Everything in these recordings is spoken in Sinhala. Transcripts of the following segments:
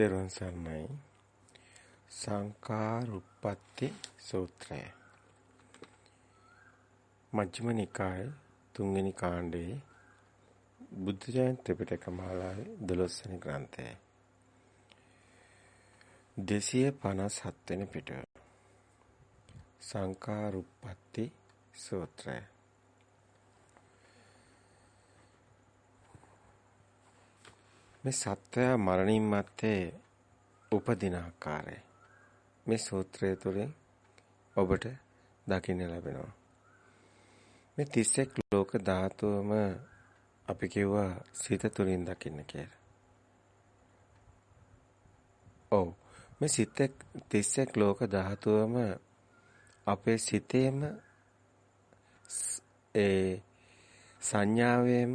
තෙරුවන් සරණයි. සංකාරුප්පත්ති සූත්‍රය. මජ්ක්‍ධිම නිකායේ තුන්වෙනි කාණ්ඩයේ බුද්ධ ජයන්ති ත්‍රිපිටක මාලාවේ 12 වෙනි ග්‍රන්ථය. 257 වෙනි පිටුව. සංකාරුප්පත්ති සූත්‍රය. මේ සත්වය මරණින් මත්තේ උපදින ආකාරය මේ සූත්‍රය තුළින් ඔබට දකින්න ලැබෙනවා. මේ 31 ලෝක ධාතුවම අපි කිව්වා සිත තුළින් දකින්න කියලා. ඔව් මේ සිත 31 ලෝක ධාතුවම අපේ සිතේම ඒ සංඥාවේම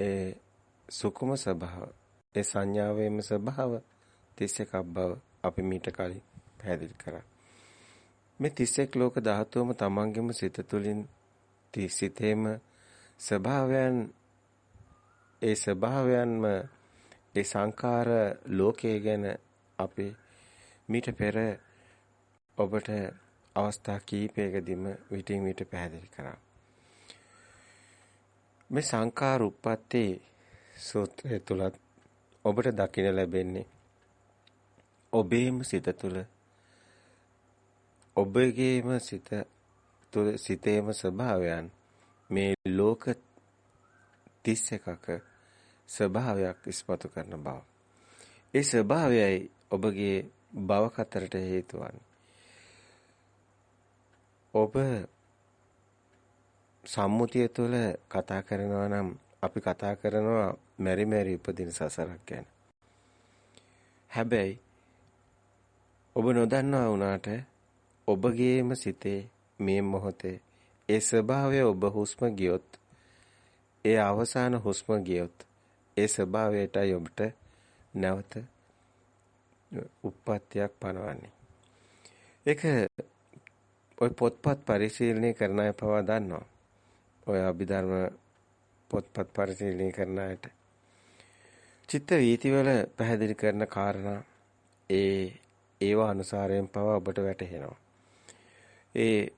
ඒ සුකුම ස්වභාව ඒ සංඥාවේම ස්වභාව 31ක් බව අපි මීට කලින් පැහැදිලි කරා. මේ 31 ලෝක ධාතුවම තමන්ගේම සිත තුළින් සිතේම ස්වභාවයන් ඒ ස්වභාවයන්ම ඒ සංඛාර ලෝකයේ ගැන අපි මීට පෙර ඔබට අවස්ථා කීපයකදීම විටින් විට පැහැදිලි කරා. මේ සංඛාර උප්පත්තේ සූත්‍රය තුලත් ඔබට දකින්න ලැබෙන්නේ ඔබේම සිත තුළ ඔබගේම සිත තුළ සිතේම ස්වභාවයන් මේ ලෝක 31ක ස්වභාවයක් ඉස්මතු කරන බව. ඒ ස්වභාවයයි ඔබගේ භව කතරට හේතු ඔබ සම්මුතිය තුළ කතා කරනවා නම් අපි කතා කරනවා මෙරි මෙරි උපදින සසරක් ගැන. හැබැයි ඔබ නොදන්නවා වුණාට ඔබගේම සිතේ මේ මොහොතේ ඒ ස්වභාවය ඔබ හුස්ම ගියොත් ඒ අවසාන හුස්ම ගියොත් ඒ ස්වභාවයටයි ඔබට නැවත උප්පත්තියක් පනවන්නේ. ඒක ඔය පොත්පත් පරිශීලනය කරන අය පවා දන්නවා. ඔය අභිධර්ම පොත්පත් පරිශීලනය කරන අයට චිත්ත වීතිවල පැහැදිලි කරන කාරණා ඒ ඒවා අනුසාරයෙන් පවා ඔබට වැටහෙනවා. ඒ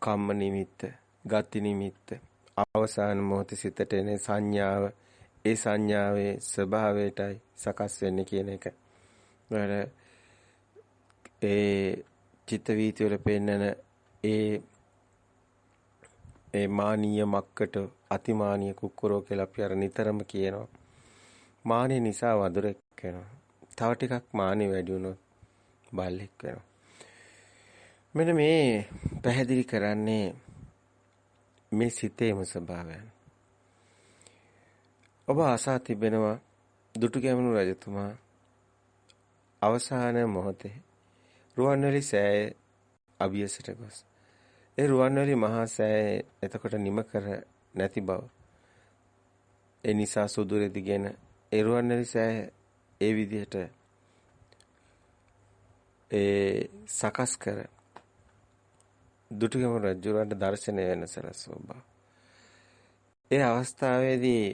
කම්ම නිමිත්ත, ගති නිමිත්ත, අවසාන මොහොතේ සිතට එන සංඥාව, ඒ සංඥාවේ ස්වභාවයටයි සකස් වෙන්නේ කියන එක. ඒ චිත්ත වීතිවල පෙන්නන ඒ ඒ මානීය මක්කට අතිමානීය කුක්කුරෝ කියලා අපි අර නිතරම කියනවා. මානෙ නිසා වදුරෙක් වෙනවා. තව ටිකක් මානෙ වැඩි වුණොත් බල්ලෙක් වෙනවා. මෙන්න මේ පැහැදිලි කරන්නේ මේ සිතේම ස්වභාවයන්. ඔබ ආසා තිබෙනවා දුටුගැමුණු රජතුමා අවසාන මොහොතේ රුවන්වැලි සෑය අභියසට ගොස් ඒ රුවන්වැලි මහා සෑය එතකොට නිම කර නැති බව ඒ නිසා සුදු රෙදිගෙන ඒ රුවන්වැලි සෑය ඒ විදිහට ඒ සකස් කර දුටුගැමුණු රජුරන්ට දර්ශනය වෙන සලස්වබ්බා. ඒ අවස්ථාවේදී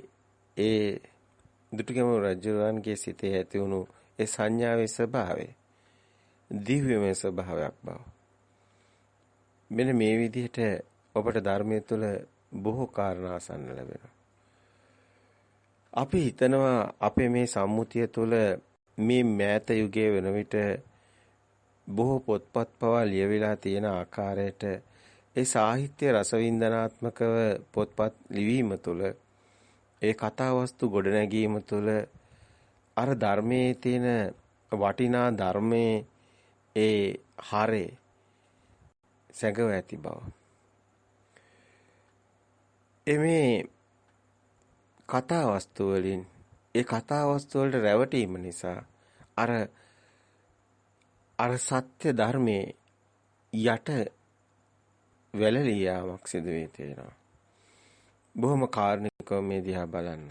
ඒ දුටුගැමුණු රජුරන්ගේ සිතේ ඇති වුණු ඒ සංඥාවේ ස්වභාවය දිව්‍යමය ස්වභාවයක් බව. මෙන්න මේ විදිහට ඔබට ධර්මයේ තුල බොහෝ කාරණා අසන්න ලැබෙනවා. අපි හිතනවා අපේ මේ සම්මුතිය තුළ මේ මෑත යුගයේ වෙන විට බොහෝ පොත්පත් පවා ලියවිලා තියෙන ආකාරයට ඒ සාහිත්‍ය රසවින්දනාත්මකව පොත්පත් ලිවීම තුළ ඒ කතාවස්තු ගොඩනැගීම තුළ අර ධර්මයේ තියෙන වටිනා ධර්මයේ ඒ හරේ සැඟව ඇති බව. එමේ කතා වස්තු වලින් ඒ කතා වස්තු වලට රැවටීම නිසා අර අර සත්‍ය ධර්මයේ යට වැළලී යාමක් සිදු වී තියෙනවා. බොහොම කාර්නිකව මේ දිහා බලන්න.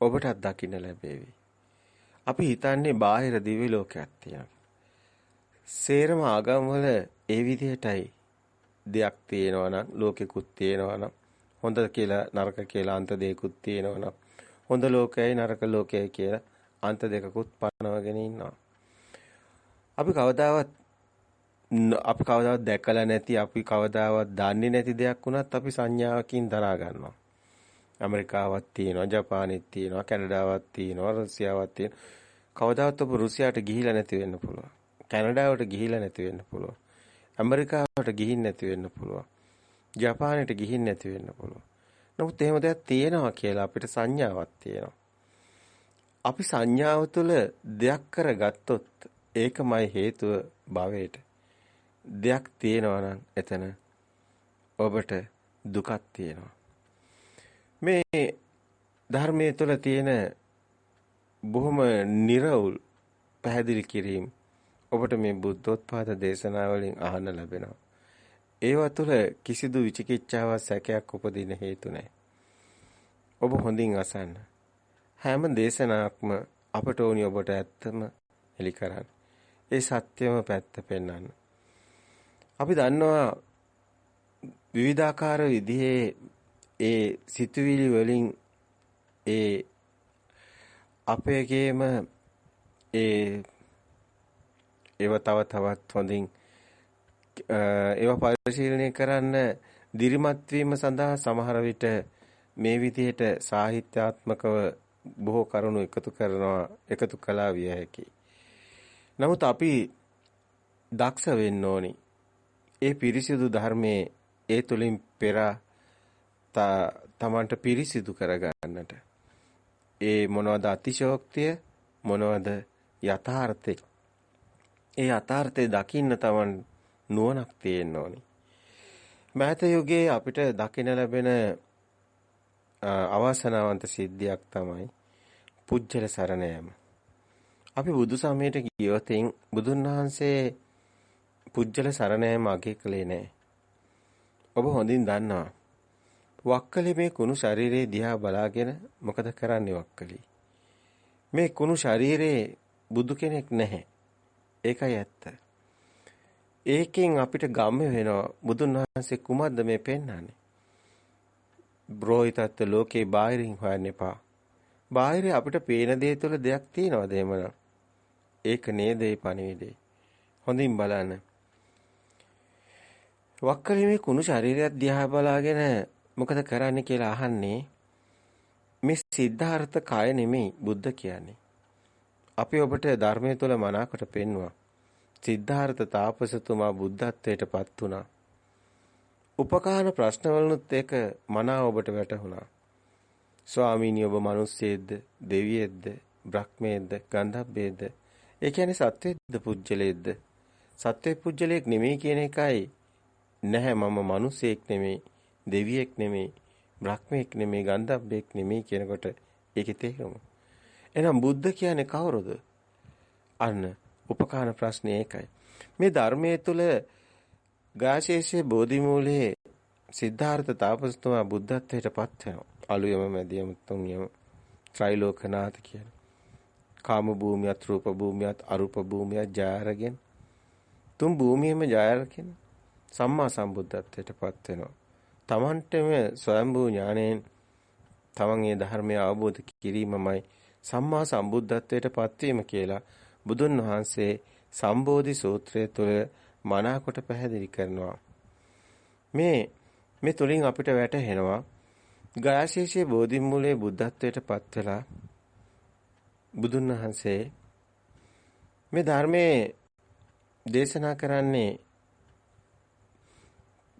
ඔබටත් දකින්න ලැබේවි. අපි හිතන්නේ බාහිර දිව්‍ය ලෝකයක් තියෙනවා. සේරම ආගම් වල ඒ විදිහටයි දෙයක් තියෙනවා නම් ලෝකෙකුත් තියෙනවා නම් හොඳ කියලා නරක කියලා අන්ත දෙයක්ත් තියෙනවා නම් හොඳ ලෝකයයි නරක ලෝකයයි කියලා අන්ත දෙකකුත් පනවගෙන ඉන්නවා. අපි කවදාවත් අපි කවදාවත් දැකලා නැති අපි කවදාවත් දන්නේ නැති දෙයක් වුණත් අපි සංඥාවකින් දරා ගන්නවා. ඇමරිකාවක් තියෙනවා, ජපානෙත් තියෙනවා, කැනඩාවක් තියෙනවා, රුසියාවක් තියෙනවා. කවදාවත් ඔබ රුසියාවට ගිහිලා නැති වෙන්න පුළුවන්. කැනඩාවට ගිහිලා නැති වෙන්න පුළුවන්. ඇමරිකාවට ගිහින් නැති වෙන්න පුළුවන්. ජපානයට ගිහින් නැති වෙන්න පුළුවන්. නමුත් එහෙම දෙයක් තියෙනවා කියලා අපිට සංඥාවක් තියෙනවා. අපි සංඥාව තුළ දෙයක් කරගත්තොත් ඒකමයි හේතුව භවයට. දෙයක් තියෙනවා නම් එතන ඔබට දුකක් තියෙනවා. මේ ධර්මයේ තුල තියෙන බොහොම निराවුල් පැහැදිලි කිරීම ඔබට මේ බුද්ධෝත්පාද දේශනාවලින් අහන්න ලැබෙනවා. ඒවා තුළ කිසිදු විචිකිච්ඡාවක් සැකයක් උපදින හේතු නැහැ. ඔබ හොඳින් අසන්න. හැම දේශනාවක්ම අපට ඕනි ඔබට ඇත්තම එලි කරන්න. ඒ සත්‍යම පැත්ත පෙන්වන්න. අපි දන්නවා විවිධාකාර විදිහේ ඒ සිතුවිලි වලින් ඒ අපේගේම ඒ ඒව තව තවත් හොඳින් ඒව පරිශීලනය කරන්න දිරිමත් වීම සඳහා සමහර විට මේ විදිහට සාහිත්‍යාත්මකව බොහෝ කරුණු එකතු කරනවා එකතු කළා විය හැකියි. නමුත් අපි දක්ෂ වෙන්න ඕනි. ඒ පිරිසිදු ධර්මයේ ඒ තුලින් පෙර තමන්ට පිරිසිදු කරගන්නට. ඒ මොනවද අතිශෝක්තිය මොනවද යථාර්ථය. ඒ යථාර්ථය දකින්න තමන් නුවණක් තියෙන්න ඕනි. මෑත යුගයේ අපිට දකින්න ලැබෙන අවාසනාවන්ත සිද්ධියක් තමයි පුජ්‍යල සරණ යාම. අපි බුදු සමයට ගියොතින් බුදුන් වහන්සේ පුජ්‍යල සරණ යාම අගය කළේ නැහැ. ඔබ හොඳින් දන්නවා. වක්කලි මේ කුණු ශරීරයේ දිහා බලාගෙන මොකද කරන්නේ වක්කලි? මේ කුණු ශරීරයේ බුදු කෙනෙක් නැහැ. ඒකයි ඇත්ත. ඒකෙන් අපිට ගම්ම වෙනවා බුදුන් වහන්සේ කුමක්ද මේ පෙන්වන්නේ? බ්‍රෝහිතත් ලෝකේ බාහිරින් හොයන්න එපා. බාහිර අපිට පේන දේ තුළ දෙයක් තියෙනවද එහෙමනම්? ඒක නේද ඒ පණිවිඩේ. හොඳින් බලන්න. වක්කලිමේ කුණු ශරීරයක් දිහා බලාගෙන මොකද කරන්නේ කියලා අහන්නේ මේ සිද්ධාර්ථ කය නෙමෙයි බුද්ධ කියන්නේ. අපි ඔබට ධර්මයේ තුල මනාකොට පෙන්වුවා. සිද්ධාර්ථ තාපසතුමා බුද්ධත්වයට පත් වුණා. උපකාන ප්‍රශ්නවලුත් ඒක මනාව ඔබට වැටහුණා. ස්වාමීනි ඔබ මිනිස්සෙද්ද, දෙවියෙක්ද, බ්‍රහ්මයේද්ද, ගන්ධබ්බේද්ද? ඒ කියන්නේ සත්වෙද්ද, පුජ්‍යලේද්ද? සත්වෙ පුජ්‍යලේක් නෙමෙයි කියන එකයි නැහැ මම මිනිසෙක් නෙමෙයි, දෙවියෙක් නෙමෙයි, බ්‍රහ්මෙක් නෙමෙයි, ගන්ධබ්බෙක් නෙමෙයි කියනකොට ඒකේ තේරුම. එහෙනම් බුද්ධ කියන්නේ කවුරුද? අන්න උපකාන ප්‍රශ්නේ ඒකයි. මේ ධර්මයේ තුල ගාශේෂයේ බෝධිමූලයේ සිද්ධාර්ථ තාපසතුමා බුද්ධත්වයට පත් වෙනවා. අලුයම මැදියම තුන්යම ත්‍රිලෝකනාථ කියන. කාම භූමියත් රූප භූමියත් අරූප භූමියත් ජය අරගෙන තුන් භූමියෙම ජය අරගෙන සම්මා සම්බුද්ධත්වයට පත් වෙනවා. තමන්ටම ස්වයම්බූ ඥාණයෙන් තමන් මේ ධර්මය අවබෝධ කිරීමමයි සම්මා සම්බුද්ධත්වයට පත්වීම කියලා බුදුන් වහන්සේ සම්බෝධි සූත්‍රය තුළ මනාකොට පැහැදිලි කරනවා. මේ මේ තුලින් අපිට වැටහෙනවා ගයාශීෂයේ බෝධි මූලයේ බුද්ධත්වයට පත් වෙලා බුදුන් වහන්සේ මේ ධර්මයේ දේශනා කරන්නේ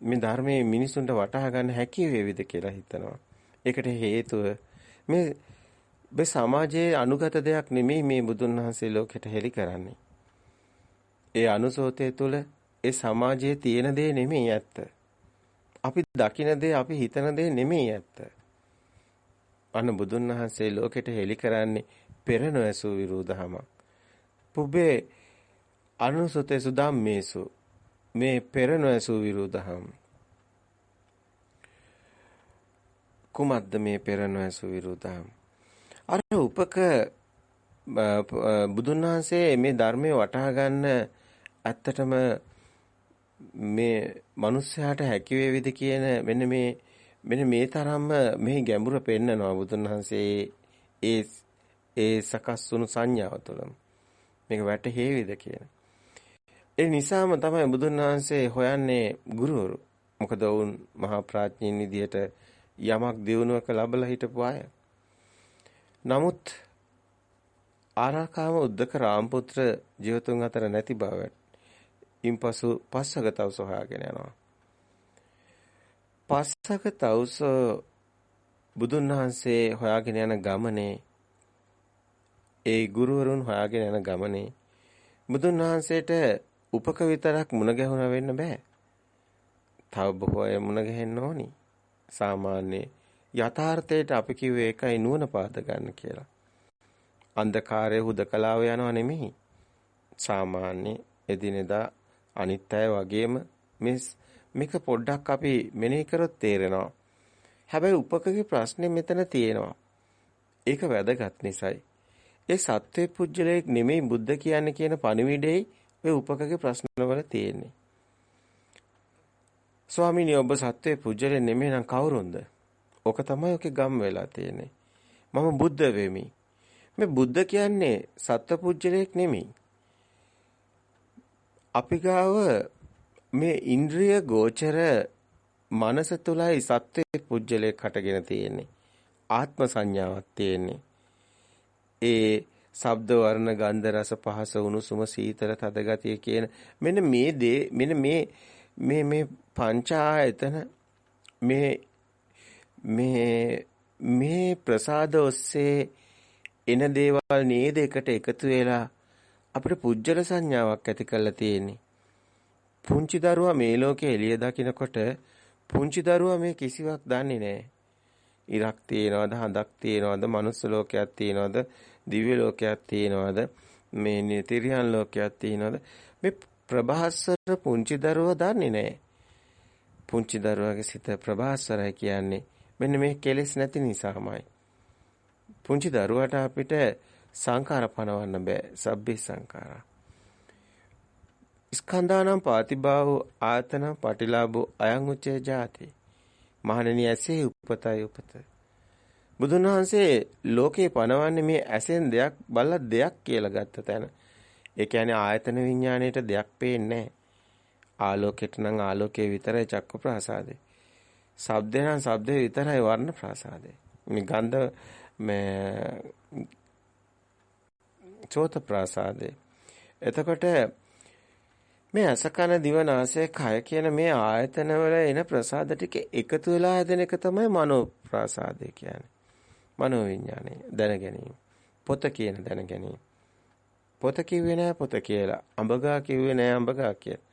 මේ ධර්මයේ මිනිසුන්ට වටහා ගන්න හැකි වේවිද කියලා හිතනවා. ඒකට හේතුව මේ මේ සමාජයේ අනුගත දෙයක් නෙමෙයි මේ බුදුන් වහන්සේ ලෝකෙට හෙළි කරන්නේ. ඒ අනුසෝතය තුළ ඒ සමාජයේ තියෙන දේ නෙමෙයි ඇත්ත. අපි දකින දේ අපි හිතන දේ නෙමෙයි ඇත්ත. අන්න බුදුන් වහන්සේ ලෝකෙට හෙළි කරන්නේ පෙර නොඇසු විරුදහම. පුබේ අනුසතේසු ධම්මේසු මේ පෙර නොඇසු විරුදහම. කුමද්ද මේ පෙර නොඇසු විරුදහම? අර උපක බුදුන් වහන්සේ මේ ධර්මයේ වටහා ගන්න ඇත්තටම මේ මිනිස්යාට හැකි වේවිද කියන මෙන්න මේ මෙන්න මේ තරම්ම මේ ගැඹුර පෙන්නනවා බුදුන් වහන්සේ ඒ ඒ සකස් වුණු සංඥාව තුළම. මේක වැටහෙවිද කියන. ඒ නිසාම තමයි බුදුන් වහන්සේ හොයන්නේ ගුරුවරු. මොකද වුන් මහා ප්‍රඥින් විදියට යමක් දියුණුවක ලැබලා හිටපු අය. නමුත් ආරාකාම උද්දක රාමපුත්‍ර ජීවතුන් අතර නැති බවට ඉන්පසු පස්සක තවුස හොයාගෙන යනවා. පස්සක තවුස බුදුන් වහන්සේ හොයාගෙන යන ගමනේ ඒ ගුරුවරුන් හොයාගෙන යන ගමනේ බුදුන් වහන්සේට උපක විතරක් මුණ ගැහුණ වෙන්න බෑ. තව බොහෝ අය මුණ ගැහෙන්න ඕනි. සාමාන්‍ය යථාර්ථයට අපි කිව්වේ ඒකයි නුවණ පාද ගන්න කියලා. අන්ධකාරයේ හුදකලාව යනව නෙමෙයි. සාමාන්‍ය එදිනෙදා අනිත් අය වගේම මේ මේක පොඩ්ඩක් අපි මෙනෙහි කරොත් තේරෙනවා. හැබැයි උපකගේ ප්‍රශ්නේ මෙතන තියෙනවා. ඒක වැදගත් නිසායි. ඒ සත්වේ පුජ්‍යලයක් නෙමෙයි බුද්ධ කියන්නේ කියන පණිවිඩෙයි ඔය උපකගේ ප්‍රශ්නවල තියෙන්නේ. ස්වාමීනි ඔබ සත්වේ පුජ්‍යලේ නෙමෙයි නම් කවුරුන්ද? ඔක තමයි ඔකේ ගම් වෙලා තියෙන්නේ. මම බුද්ධ වෙමි. මේ බුද්ධ කියන්නේ සත්ව පුජ්‍යලයක් නෙමෙයි. අපි ගාව මේ ඉන්ද්‍රිය ගෝචර මනස තුලයි සත්වේ පුජ්‍යලයක් හටගෙන තියෙන්නේ. ආත්ම සංඥාවක් තියෙන්නේ. ඒ ශබ්ද වර්ණ ගන්ධ රස පහස උණුසුම සීතල තද ගතිය කියන මෙන්න මේ දේ මෙන්න මේ මේ මේ පංච ආයතන මේ මේ මේ ප්‍රසාද ඔස්සේ එන දේවල් නේද එකට එකතු වෙලා අපිට පුජ්‍යල සංඥාවක් ඇති කරලා තියෙන්නේ. පුංචි දරුවා මේ ලෝකේ එළිය දකිනකොට පුංචි දරුවා මේ කිසිවක් දන්නේ නැහැ. ඉරක් තියනවද හඳක් තියනවද මනුස්ස ලෝකයක් තියනවද දිව්‍ය ලෝකයක් තියනවද මේ නිතිරියන් ලෝකයක් තියනවද මේ ප්‍රභාස්වර පුංචි දරුවා දන්නේ නැහැ. පුංචි දරුවාගේ සිත ප්‍රභාස්වරයි කියන්නේ මෙන්න මේ කෙලෙස් නැති නිසාමයි. පුංචි දරුවාට අපිට සංඛාර පනවන්න බෑ. සබ්බේ සංඛාරා. ස්කන්ධානම් පාතිභාවෝ ආතන පටිලාභෝ අයං උච්චේ ජාති. මහණෙනි ඇසේ උපතයි උපත. බුදුන් වහන්සේ ලෝකේ පනවන්නේ මේ ඇසෙන් දෙයක් බලලා දෙයක් කියලා ගත්ත තැන. ඒ කියන්නේ ආයතන විඥාණයට දෙයක් පේන්නේ ආලෝකයට නම් ආලෝකයේ විතරයි චක්ක ප්‍රාසාදේ. ශබ්දේ නම් ශබ්දේ විතරයි වර්ණ ප්‍රාසාදේ. මේ ගන්ධ මේ චෝත ප්‍රාසාදේ. එතකොට මේ අසකන දිව නාසය කය කියන මේ ආයතන වල එන ප්‍රසාද ටික එකතු වෙලා හැදෙන එක තමයි මනෝ ප්‍රසාදය කියන්නේ. මනෝ විඥානය දැන ගැනීම. පොත කියන දැන ගැනීම. පොත කිව්වේ නෑ පොත කියලා. අඹගා කිව්වේ නෑ අඹගා කියලා.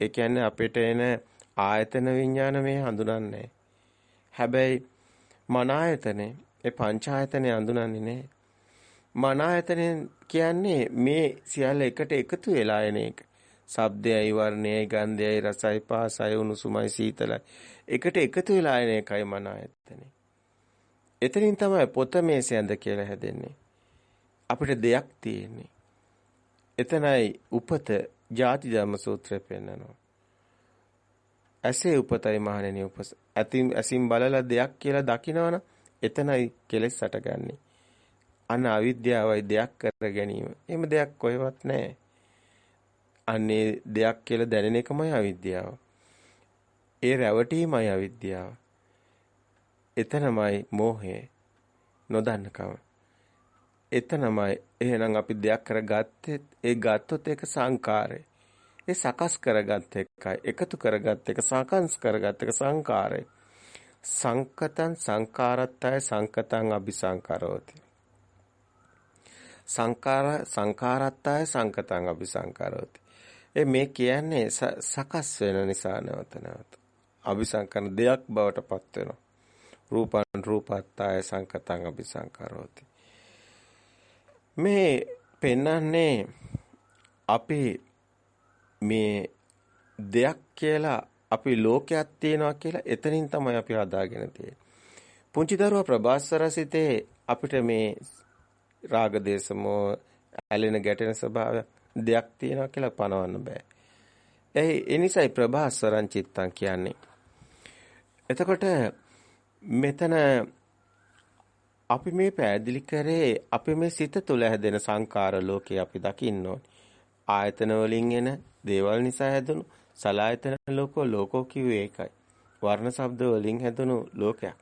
ඒ කියන්නේ අපිට එන ආයතන විඥාන මේ හඳුනන්නේ හැබැයි මන ආයතනේ ඒ පංච ආයතනේ හඳුනන්නේ නෑ. මන ආයතනේ කියන්නේ මේ සියල්ල එකට එකතු වෙලා එන එක. ශබ්දයයි වර්ණයයි ගන්ධයයි රසයි පහසයි උණුසුමයි සීතලයි එකට එකතු වෙලා එන එකයි මන ආයතනේ. එතනින් තමයි පොත මේසයන්ද කියලා හැදෙන්නේ. අපිට දෙයක් තියෙන්නේ. එතනයි උපත ಜಾති ධර්ම සූත්‍රය පෙන්නනවා. ඇසේ උපතයි මහණෙනි උපස. ඇතින් ඇසින් බලලා දෙයක් කියලා දකිනවනම් එතනයි කෙලෙස් හටගන්නේ. අන අවිද්‍යාවයි දෙයක් කර ගැනීම. එහෙම දෙයක් කොහෙවත් නැහැ. අන්නේ දෙයක් කියලා දැනෙන එකමයි අවිද්‍යාව. ඒ රැවටීමයි අවිද්‍යාව. එතනමයි මෝහය නොදන්නකම. එතනමයි එහෙනම් අපි දෙයක් කරගත්තේ ඒ ගත්තොත් ඒක සංකාරය. ඒ සකස් කරගත් එකයි, එකතු කරගත් එක, සාකංශ කරගත් එක සංකාරය. සංකතං සංකාරත්තය සංකතං අபிසංකරෝති. සංකාර සංකාරත්තය සංකතං අபிසංකරෝති. ඒ මේ කියන්නේ සකස් වෙන නිසා නැවත නැවත. අபிසංකරන දෙයක් බවට පත් වෙනවා. රූපං රූපත්තාය සංකතං අபிසංකරෝති. මේ පෙන්වන්නේ අපේ මේ දෙයක් කියලා අපි ලෝකයක් තියෙනවා කියලා එතනින් තමයි අපි හදාගෙන තියෙන්නේ. පුංචි දරුවා ප්‍රභාස්වරසිතේ අපිට මේ රාග දේශමෝ ඇලෙන ගැටෙන ස්වභාවය දෙයක් තියෙනවා කියලා පනවන්න බෑ. ඒ ඒ නිසායි ප්‍රභාස්වරං චිත්තං කියන්නේ. එතකොට මෙතන අපි මේ පැහැදිලි කරේ අපි මේ සිත තුළ හැදෙන සංකාර ලෝකේ අපි දකින්න ඕනේ. ආයතන වලින් එන දේවල් නිසා හැදුණු සලායතන ලෝකෝ ලෝකෝ කිව්වේ ඒකයි. වර්ණ ශබ්ද වලින් හැදුණු ලෝකයක්.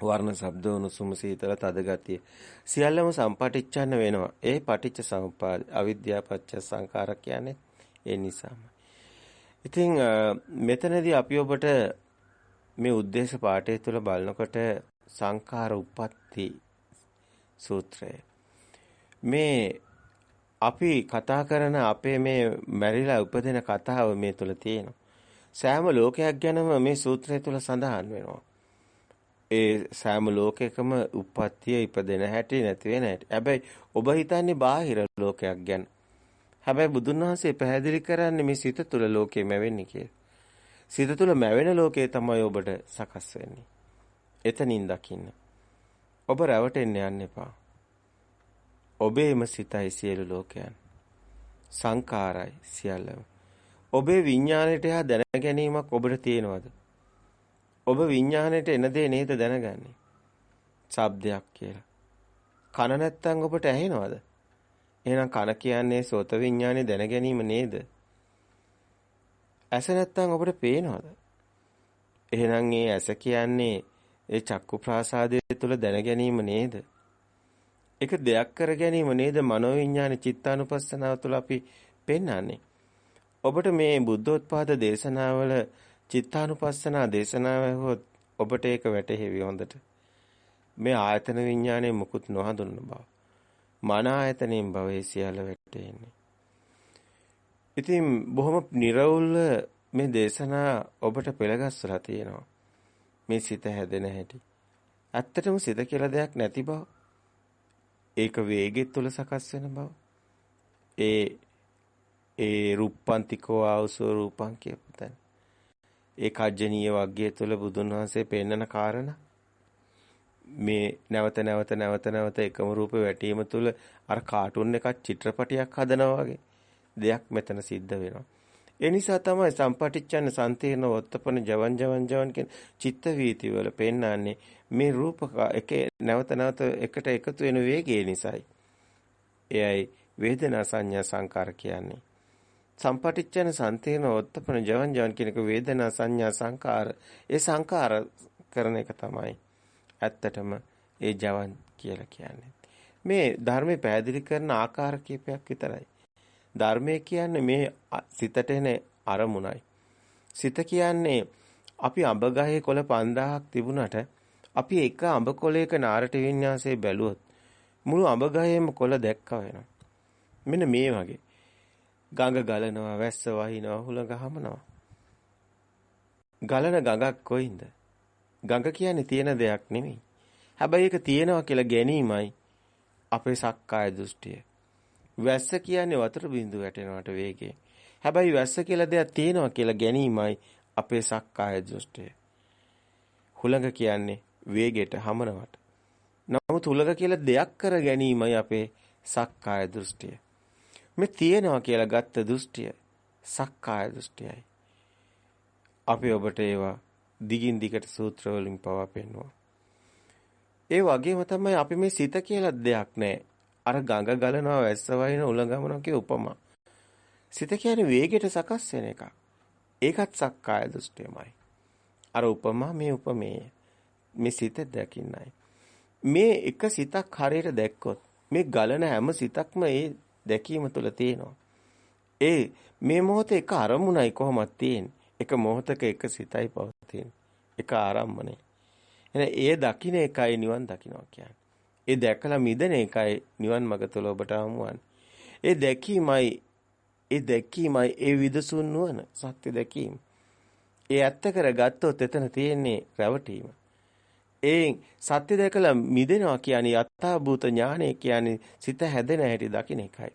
වර්ණ ශබ්ද උණුසුම සීතල තද ගතිය සියල්ලම සම්පටිච්ඡන්න වෙනවා. ඒ පටිච්ච සමුප්පාද අවිද්‍යාව පත්‍ය සංකාර කියන්නේ ඒ නිසාම. ඉතින් මෙතනදී අපි ඔබට මේ ಉದ್ದೇಶ පාඩය තුළ බලනකොට සංඛාර උප්පත්ති සූත්‍රය මේ අපි කතා කරන අපේ මේ මැරිලා උපදින කතාව මේ තුල තියෙනවා. සෑම ලෝකයක් ගැනම මේ සූත්‍රය තුල සඳහන් වෙනවා. ඒ සෑම ලෝකයකම උප්පත්තිය ඉපදෙන හැටි නැති වෙන හැටි. හැබැයි ඔබ හිතන්නේ බාහිර ලෝකයක් ගැන. හැබැයි බුදුන් වහන්සේ පැහැදිලි කරන්නේ මේ සිත තුළ ලෝකෙ මැවෙන්නේ කියලා. සිත තුළ මැවෙන ලෝකේ තමයි ඔබට සකස් වෙන්නේ. එතනින් දකින්න. ඔබ රැවටෙන්න යන්න එපා. ඔබේම සිතයි සියලු ලෝකයන්. සංකාරයි සියල්ලම. ඔබේ විඥාණයට එහා දැන ගැනීමක් ඔබට තියෙනවද? ඔබ විඥාණයට එන දේ නේද දැනගන්නේ? ශබ්දයක් කියලා. කන නැත්තම් ඔබට ඇහෙනවද? එහෙනම් කන කියන්නේ සෝත විඥානේ දැන ගැනීම නේද? ඇස නැත්තම් ඔබට පේනවද? එහෙනම් ඒ ඇස කියන්නේ ඒ චක්කු ප්‍රාසාදයේ තුල දැන ගැනීම නේද? ඒක දෙයක් කර ගැනීම නේද මනෝවිඤ්ඤාණ චිත්තානුපස්සනාව තුළ අපි පෙන්වන්නේ. ඔබට මේ බුද්ධෝත්පාද දේශනාවල චිත්තානුපස්සනා දේශනාව හොත් ඔබට ඒක වැටහෙවි හොඳට. මේ ආයතන විඥානයේ මුකුත් නොහඳුනන බව. මන ආයතනයෙන් භවයේ සියල්ල වැටෙන්නේ. ඉතින් බොහොම නිර්වුල් මේ දේශනා ඔබට පෙළගස්සලා තියෙනවා. මේ සිත හැදෙන හැටි. ඇත්තටම සිත කියලා දෙයක් නැති බව. ඒක වේගෙත් තුල සකස් වෙන බව. ඒ ඒ රුප්පන්තිකෝ ආවසෝ රූපං කියපු තැන. ඒ කජ්ජනීය වග්ගය තුල බුදුන් වහන්සේ පෙන්නන කාරණා මේ නැවත නැවත නැවත නැවත එකම රූපේ වැටීම තුල අර කාටුන් එකක් චිත්‍රපටියක් හදනවා වගේ දෙයක් මෙතන සිද්ධ වෙනවා. ඒ නිසා තමයි සම්පටිච්ඡන්න සම්තේන වත්තපන ජවන් ජවන් ජවන් කියන චිත්ත වීති වල පෙන්වන්නේ මේ රූපක එක නැවත නැවත එකට එකතු වෙන වේගය නිසායි. එයයි වේදනා සංඥා සංකාර කියන්නේ. සම්පටිච්ඡන සම්තේන වත්තපන ජවන් ජවන් කියන එක වේදනා සංඥා සංකාර ඒ සංකාර කරන එක තමයි. ඇත්තටම ඒ ජවන් කියලා කියන්නේ. මේ ධර්මයේ පැහැදිලි කරන ආකාර කීපයක් විතරයි. ධර්මය කියන්නේ මේ සිතට එන අරමුණයි. සිත කියන්නේ අපි අඹ ගහේ කොළ 5000ක් තිබුණට අපි එක අඹ කොළයක නාරට විඤ්ඤාසයේ බැලුවොත් මුළු අඹ ගහේම කොළ දැක්කා වෙනවා. මෙන්න මේ වගේ. ගඟ ගලනවා, වැස්ස වහිනවා, හුලඟ හමනවා. ගලන ගඟක් කොයින්ද? ගඟ කියන්නේ තියෙන දෙයක් නෙමෙයි. හැබැයි ඒක තියෙනවා කියලා ගැනීමයි අපේ සක්කාය දෘෂ්ටිය. වැස්ස කියන්නේ වතුර බිඳු වැටෙනවට වේගයෙන්. හැබැයි වැස්ස කියලා දෙයක් තියෙනවා කියලා ගැනීමයි අපේ සක්කාය දෘෂ්ටිය. හුළඟ කියන්නේ වේගයට හමනවට. නමුත් හුළඟ කියලා දෙයක් කර ගැනීමයි අපේ සක්කාය දෘෂ්ටිය. මේ තියෙනවා කියලා ගත්ත දෘෂ්ටිය සක්කාය දෘෂ්ටියයි. අපි ඔබට ඒවා දිගින් දිගට සූත්‍ර වලින් පවා පෙන්වනවා. ඒ වගේම තමයි අපි මේ සිත කියලා දෙයක් නැහැ. අර ගඟ ගලනවා වැස්ස වහින උලගමනවා කිය උපමා. සිත කියන්නේ වේගයට සකස් වෙන එකක්. ඒකත් සක්කාය දෘෂ්ටියමයි. අර උපමා මේ උපමේය. මේ සිත දකින්නයි. මේ එක සිතක් හරියට දැක්කොත් මේ ගලන හැම සිතක්ම ඒ දැකීම තුළ තියෙනවා. ඒ මේ මොහොතේ එක අරමුණයි කොහොමද තියෙන්නේ? එක මොහොතක එක සිතයි පවතින. එක ආරම්මනේ. එහෙනම් ඒ දකින්න එකයි නිවන් දකින්නවා කියන්නේ. ඒ දැකලා මිදෙන එකයි නිවන් මඟ තුළ ඔබට හමුවන්නේ. ඒ දැකීමයි ඒ දැකීමයි ඒ විදසුන් නුවණ සත්‍ය දැකීම. ඒ ඇත්ත කරගත්තොත් එතන තියෙන්නේ රැවටීම. ඒ සත්‍ය දැකලා මිදෙනවා කියන්නේ යථාභූත ඥානය කියන්නේ සිත හැදෙන හැටි දකින්න එකයි.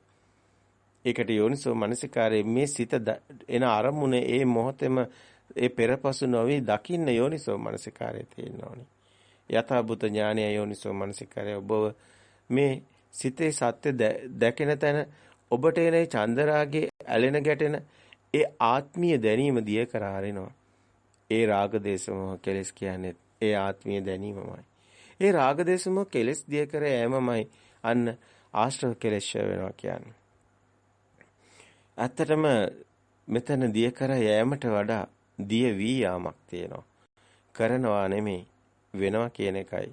ඒකට යෝනිසෝ මනසිකාරයේ මේ සිත එන අරමුණ ඒ මොහොතේම ඒ පෙරපසු නොවි දකින්න යෝනිසෝ මනසිකාරයේ තියෙන්න ඕනේ. යථාභූත ඥානය යෝනිසෝ මනසිකාරය ඔබ මේ සිතේ සත්‍ය දැකෙන තැන ඔබට එන චන්දරාගේ ඇලෙන ගැටෙන ඒ ආත්මීය දැනීම දිය කර හරිනවා. ඒ රාග දේශ මොහ කෙලස් කියන්නේ ඒ ආත්මීය දැනීමමයි. ඒ රාග දේශම කෙලස් දිය කර යෑමමයි අන්න ආශ්‍රව කෙලෙස් වෙනවා කියන්නේ. ඇත්තටම මෙතන දිය කර යෑමට වඩා දිය වී යාමක් තියෙනවා. කරනවා නෙමෙයි වෙනවා කියන එකයි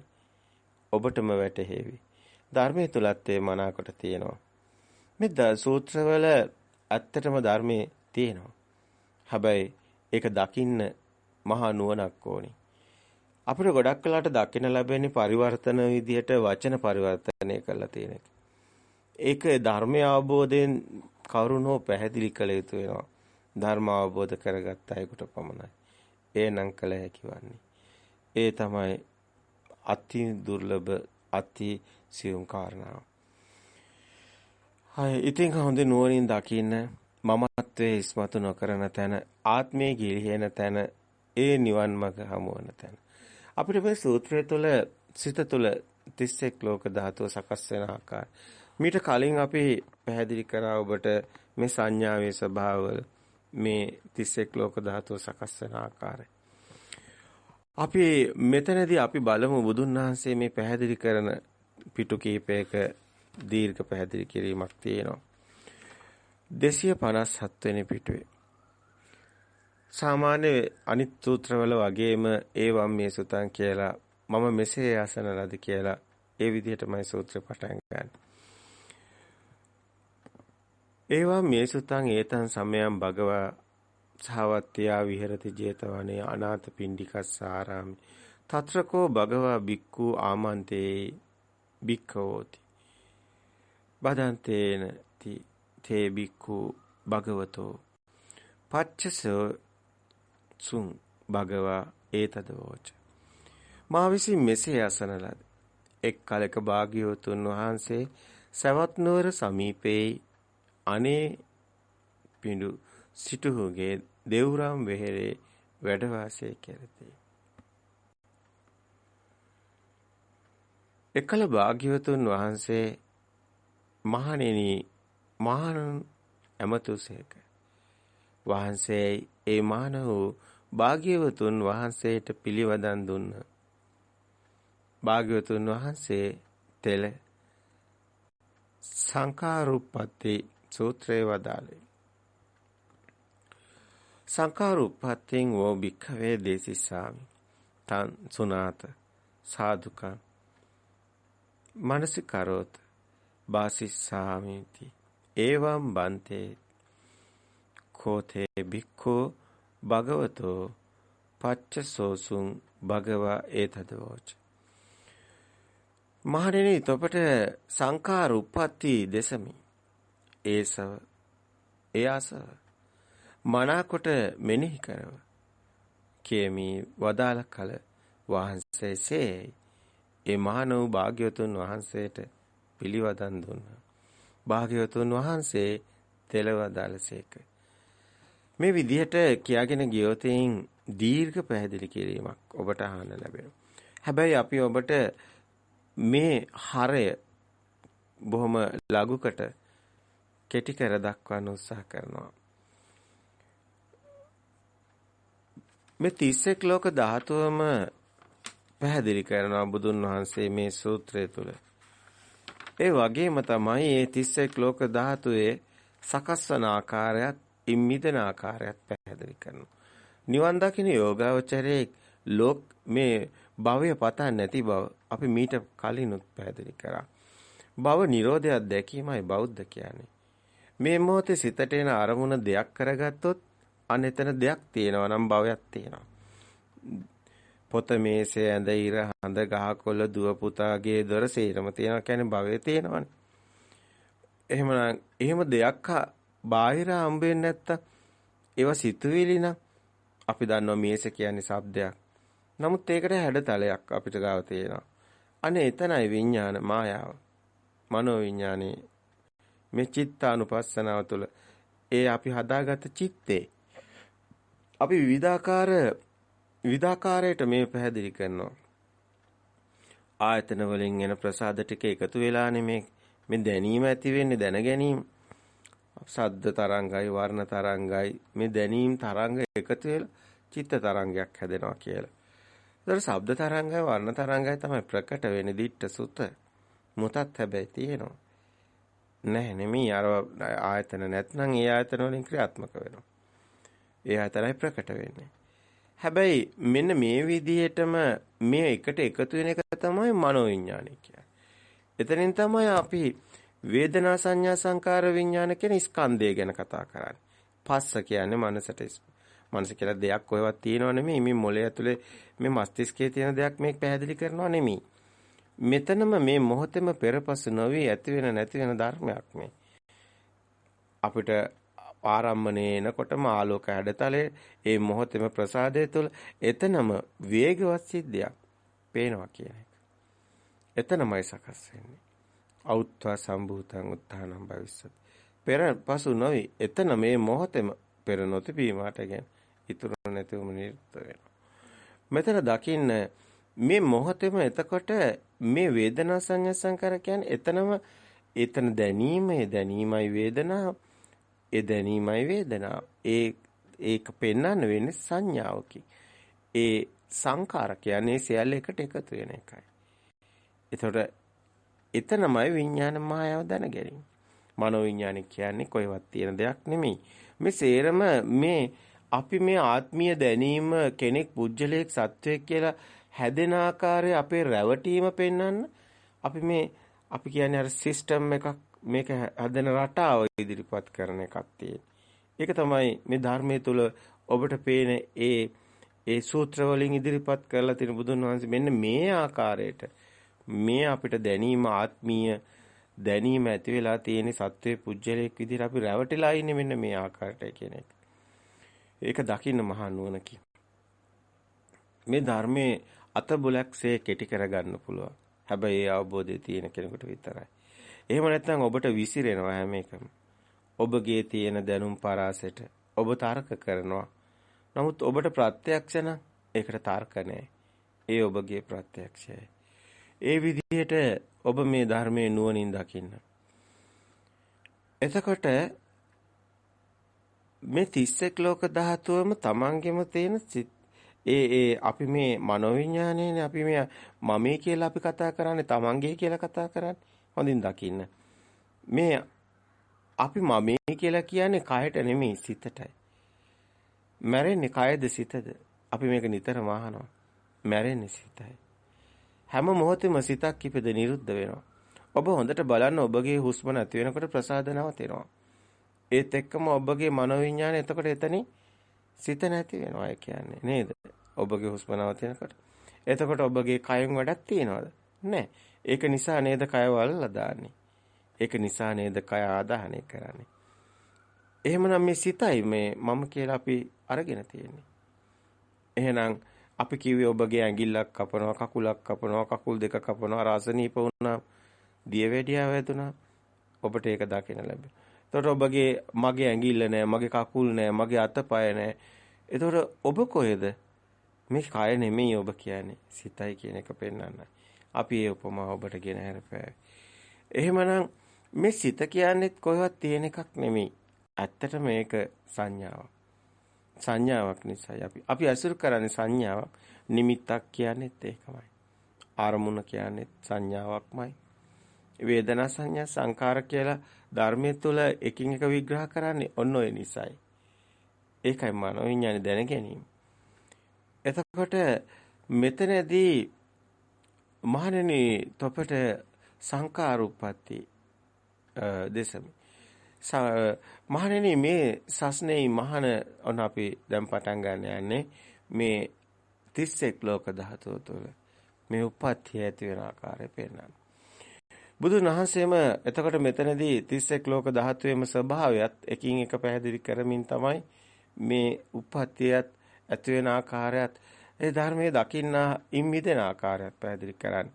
ඔබටම වැටහෙවි. ධර්මයේ තුලත් ඒ මනාකොට තියෙනවා. මේ සූත්‍රවල ඇත්තටම ධර්මයේ තියෙනවා. හැබැයි ඒක දකින්න මහා නුවණක් ඕනි. අපිට ගොඩක් වෙලාට දකින්න ලැබෙන්නේ පරිවර්තන විදිහට වචන පරිවර්තනය කරලා තියෙන එක. ඒක ධර්මය අවබෝධයෙන් කවුරුනෝ පැහැදිලි කළ යුතු වෙනවා. ධර්ම අවබෝධ කරගත්ත අයෙකුට පමණයි. ඒ නම් කළ හැකි වන්නේ. ඒ තමයි අති දුර්ලභ අති සියුම් කාරණාව. හයි ඉතින් හොඳ නුවණින් දකින්න මමත්වයේ ඉස්මතු නොකරන තැන ආත්මයේ ගිලිහෙන තැන ඒ නිවන් මඟ හමුවන තැන. අපිට මේ සූත්‍රය තුළ සිත තුළ 31 ලෝක ධාතුව සකස් වෙන ආකාරය. මීට කලින් අපි පැහැදිලි කරා ඔබට මේ සංඥාවේ ස්වභාව මේ 31 ලෝක ධාතුව සකස් වෙන ආකාරය. අපි මෙතනදී අපි බලමු බුදුන් වහන්සේ මේ පැහැදිලි කරන පිටු කීපයක දීර්ඝ පැහැදිලි කිරීමක් තියෙනවා 257 වෙනි පිටුවේ සාමාන්‍ය අනිත් සූත්‍රවල වගේම ඒවම් මේ සුතං කියලා මම මෙසේ අසන ලද කියලා ඒ විදිහටමයි සූත්‍රය පටන් ගන්න. ඒවා මේ සුතං ඒතං සමයං භගවා සහවත්ත්‍යා විහෙරති 제තවනේ අනාථ පිණ්ඩිකස්සාරාමි తත්‍රකෝ භගවා බික්ඛු ආමන්තේ බික්ඛවෝති බදන්තේන තේ බික්ඛු භගවතෝ. පච්චසෝ සුං භගවා ඒතදවෝච මා විසින් මෙසේ අසන ලද. එක් කලක භාග්‍යවතුන් වහන්සේ සවැත් නුවර සමීපයේ අනේ පිඬු සිටුහුගේ දෙව්රම් වෙහෙරේ වැඩ වාසය කරති. එකල භාග්‍යවතුන් වහන්සේ මහණෙනි මහණ ඇමතුසේක. වහන්සේ ඒ මහණ වූ භාග්‍යවතුන් වහන්සේට පිළිවදන් දුන්න. භාග්‍යවතුන් වහන්සේ තෙල සංඛාරුප්පති සූත්‍රයේ වදාළේ. සංඛාරුප්පත්තිං වෝ භික්ඛවේ දේසිසාමි. තං සුනාත සාදුකං මනසිකරෝත වාසිස්සාමිති එවං බන්තේ කෝතේ භික්ඛෝ භගවතෝ පච්චසෝසුං භගවා ඒතදවෝච. මහණෙනි තොපට සංඛාර උප්පත්ති දෙසමි. ඒසව එයාසව මනාකොට මෙනෙහි කරව කේමි වදාළ කල වහන්සේසේ ඒ මහණ වූ භාග්‍යවතුන් වහන්සේට පිළිවදන් දුන්නා භාග්‍යවතුන් වහන්සේ තෙලවදාලසේක මේ විදිහට කියාගෙන ගියොත් දීර්ඝ පැහැදිලි කිරීමක් ඔබට අහන්න ලැබෙනවා. හැබැයි අපි ඔබට මේ හරය බොහොම ලඝුකට කෙටි කර දක්වන්න උත්සාහ කරනවා. මේ 31 ලෝක ධාතුවම පැහැදිලි කරනවා බුදුන් වහන්සේ මේ සූත්‍රය තුල. ඒ වගේම තමයි මේ 31 ලෝක ධාතුවේ සකස් වන ආකාරයත් ඉම්මිදන ආකාරයත් පැහැදිලි කරනවා. නිවන් දකින්න යෝගාවචරයේ ලෝක මේ භවය පතා නැති බව අපි මීට කලිනුත් පැහැදිලි කරා. භව නිරෝධයක් දැකීමයි බෞද්ධ කියන්නේ. මේ මොහොතේ සිතට එන අරමුණ දෙයක් කරගත්තොත් අනෙතන දෙයක් තියෙනවා නම් භවයක් තියෙනවා. පොත මේසේ ඇඳ ඉර හඳ ගහකොළ දුව පුතාගේ දොර සේරම තියෙනවා කියන්නේ භවයේ තියෙනවනේ. එහෙමනම් එහෙම දෙයක් බාහිර හම්බෙන්නේ නැත්තම් ඒවා සිතුවිලි නම් අපි දන්නවා මේස කියන්නේ ශබ්දයක්. නමුත් ඒකට හැඩතලයක් අපිට ගාව තියෙනවා. අනේ එතනයි විඥාන මායාව. මනෝ විඥානේ මේ චිත්තානුපස්සනාව තුළ ඒ අපි හදාගත්ත චිත්තේ අපි විවිධාකාර විවිධාකාරයට මේ පැහැදිලි කරනවා. ආයතන වලින් එන ප්‍රසාද ටික එකතු වෙලානේ මේ මේ දැනීම ඇති වෙන්නේ දැන ගැනීම. ශබ්ද තරංගයි වර්ණ තරංගයි මේ දැනීම් තරංග එකතු වෙලා චිත්ත තරංගයක් හැදෙනවා කියලා. ඒතර ශබ්ද තරංගය වර්ණ තරංගය තමයි ප්‍රකට වෙන්නේ දිට්ඨ සුත. මුතත් හැබැයි තියෙනවා. නැහැ නෙමෙයි අර ආයතන නැත්නම් ඒ ආයතන වලින් ක්‍රියාත්මක වෙනවා. ඒ ආයතනයි ප්‍රකට වෙන්නේ. හැබැයි මෙන්න මේ විදිහටම මේ එකට එකතු වෙන එක තමයි මනෝවිඤ්ඤාණය කියන්නේ. එතනින් තමයි අපි වේදනා සංඥා සංකාර විඤ්ඤාණ කියන ස්කන්ධය ගැන කතා කරන්නේ. පස්ස කියන්නේ මනසට මනස කියලා දෙයක් කොහෙවත් තියෙනව නෙමෙයි මේ මොළය ඇතුලේ මේ මස්තිෂ්කයේ තියෙන දෙයක් මේක පැහැදිලි කරනවා නෙමෙයි. මෙතනම මේ මොහොතේම පෙරපසු නොවි ඇති වෙන නැති වෙන ධර්මයක් මේ. අපිට ආරම්මණය එනකොටම ආලෝක හැඩතලේ ඒ මොහොතේම ප්‍රසාදය තුළ එතනම වේගවත් සිද්ධියක් පේනවා කියන එක. එතනමයි සකස් වෙන්නේ. අවුත්වා සම්භූතං උත්තානම් භවිස්සති. පෙර පසු නොවි එතන මේ මොහොතේම පෙර නොතිබීමට කියන්නේ ඉතුරු නැතිවම නිර්ත වෙනවා. මෙතන දකින්න මේ මොහොතේම එතකොට මේ වේදනා සංඥා සංකාර කියන්නේ එතනම එතන දැනීමේ දැනීමයි වේදනාව ඒ දැනීමයි වේදනාව. ඒ ඒක පෙන්වන්න වෙන්නේ සංඥාවකින් ඒ සංකාර කියන්නේ සියල්ල එකට එකතු වෙන එකයි. එතකොට එතනමයි විඥාන මායාව දැන ගැනීම මනෝ විඥාන කියන්නේ කොහෙවත් තියෙන දෙයක් නෙමෙයි. මේ සේරම මේ අපි මේ ආත්මීය දැනීම කෙනෙක් පුජ්‍යලයක් සත්වයක් කියලා හැදෙන ආකාරය අපේ රැවටීම පෙන්වන්න අපි මේ අපි කියන්නේ අර සිස්ටම් එකක් මේක හදන රටාව ඉදිරිපත් කරන එකක් ඒක තමයි මේ ධර්මයේ තුල ඔබට පේන ඒ ඒ සූත්‍ර වලින් ඉදිරිපත් කරලා තියෙන බුදුන් වහන්සේ මෙන්න මේ ආකාරයට මේ අපිට දැනීම ආත්මීය දැනීම ඇති වෙලා තියෙන සත්වයේ පුජ්‍යලයක් විදිහට අපි රැවටිලා ඉන්නේ මෙන්න මේ ආකාරයට කියන එක. ඒක දකින්න මහා නුවණකින්. මේ ධර්මයේ අතබුලක්සේ කෙටි කරගන්න පුළුවන්. හැබැයි ඒ අවබෝධය තියෙන කෙනෙකුට විතරයි. එහෙම නැත්නම් ඔබට විසිරෙනවා හැම එකම. ඔබගේ තියෙන දැනුම් පරාසෙට ඔබ තර්ක කරනවා. නමුත් ඔබට ප්‍රත්‍යක්ෂ නම් ඒකට තර්ක ඒ ඔබගේ ප්‍රත්‍යක්ෂයයි. ඒ විදිහට ඔබ මේ ධර්මයේ නුවණින් දකින්න. එතකොට මේ 31 ලෝක ධාතුවම තමන්ගෙම තියෙන ඒ ඒ අපි මේ මනෝවිඤ්ඤාණයනේ අපි මේ මමේ කියලා අපි කතා කරන්නේ තමන්ගේ කියලා කතා කරන්නේ හොඳින් දකින්න මේ අපි මමේ කියලා කියන්නේ කයට නෙමෙයි සිතටයි මැරෙන්නේ කයද සිතද අපි මේක නිතරම අහනවා මැරෙන්නේ සිතයි හැම මොහොතෙම සිතක් කිපෙද නිරුද්ධ වෙනවා ඔබ හොඳට බලන්න ඔබගේ හුස්ම නැති වෙනකොට ප්‍රසාද නවතිනවා ඒත් එක්කම ඔබගේ මනෝවිඤ්ඤාණය එතකොට එතනින් සිත නැති වෙනවා ඒ කියන්නේ නේද? ඔබගේ හුස්ම නවතිනකොට. එතකොට ඔබගේ කයෙන් වැඩක් තියනවද? නැහැ. ඒක නිසා නේද කය වල්ලා දාන්නේ. ඒක නිසා නේද කය ආදාහනය කරන්නේ. එහෙමනම් මේ සිතයි මේ මම කියලා අපි අරගෙන තියෙන්නේ. එහෙනම් අපි කිව්වේ ඔබගේ ඇඟිල්ලක් කපනවා, කකුලක් කපනවා, කකුල් දෙක කපනවා, රාසනීප වුණා, දියවැඩියා වැදුනා. ඔබට ඒක දකින්න ලැබෙනවා. එතකොට ඔබගේ මගේ ඇඟිල්ල නෑ, මගේ කකුල් නෑ, මගේ අතපය නෑ. එතකොට ඔබ කොහෙද? මේ කය නෙමෙයි ඔබ කියන්නේ. සිතයි කියන එක පෙන්වන්නයි. අපි ඒ උපමාව ඔබට ගෙන හැරපෑ. එහෙමනම් මේ සිත කියන්නේත් කොහෙවත් තියෙන එකක් නෙමෙයි. ඇත්තට මේක සංඥාවක්. සංඥාවක් නිසායි අපි අපි අසුර කරන්නේ සංඥාවක්. නිමිත්තක් කියන්නේත් ඒකමයි. ආරමුණ කියන්නේත් සංඥාවක්මයි. වේදනා සංඥා සංකාර කියලා ධර්මයේ තුල එකින් එක විග්‍රහ කරන්නේ ඔන්න ඔය නිසයි. ඒකයි මනෝවිඤ්ඤාණය දැන ගැනීම. එතකොට මෙතනදී මහණෙනි තොපට සංකාරූපatti දෙසමි. මහණෙනි මේ සස්නේ මහණ ඔන්න අපි දැන් පටන් ගන්න යන්නේ මේ 31 ලෝක ධාතුව තුළ මේ උප්පත්තිය ඇති වෙන ආකාරය පෙන්වනවා. බුදුන් වහන්සේම එතකොට මෙතනදී 31 ලෝක ධාතුවේම ස්වභාවයත් එකින් එක පැහැදිලි කරමින් තමයි මේ උප්පත්තියත් ඇති වෙන ආකාරයත් ඒ ධර්මයේ දකින්න ඉම්මිදෙන ආකාරයත් පැහැදිලි කරන්නේ.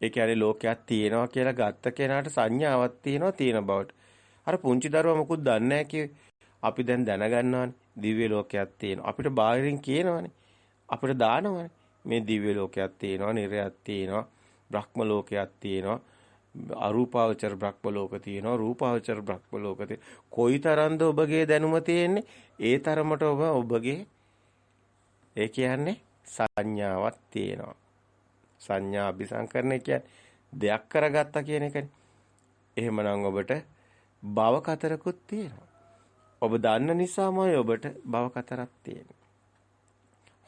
ඒ කියන්නේ ලෝකයක් තියෙනවා කියලා ගත්ත කෙනාට සංඥාවක් තියෙනවා තියෙන බවට. අර පුංචි දරුවා මොකුත් දන්නේ නැහැ අපි දැන් දැනගන්නවානේ දිව්‍ය ලෝකයක් තියෙනවා. අපිට බාහිරින් කියනවානේ. අපිට දානවානේ. මේ දිව්‍ය ලෝකයක් තියෙනවා, නිර්යයක් තියෙනවා, බ්‍රහ්ම ලෝකයක් තියෙනවා. අරූපාවචර බ්‍රහ්ම ලෝක තියෙනවා රූපාවචර බ්‍රහ්ම ලෝක තියෙනවා කොයිතරම්ද ඔබගේ දැනුම තියෙන්නේ ඒ තරමට ඔබ ඔබගේ ඒ කියන්නේ සංඥාවක් තියෙනවා. සංඥා අபிසංකරණය කියන්නේ දෙයක් කරගත්තා කියන එකනේ. එහෙමනම් ඔබට භව කතරකුත් තියෙනවා. ඔබ දන්න නිසාමයි ඔබට භව කතරක් තියෙන්නේ.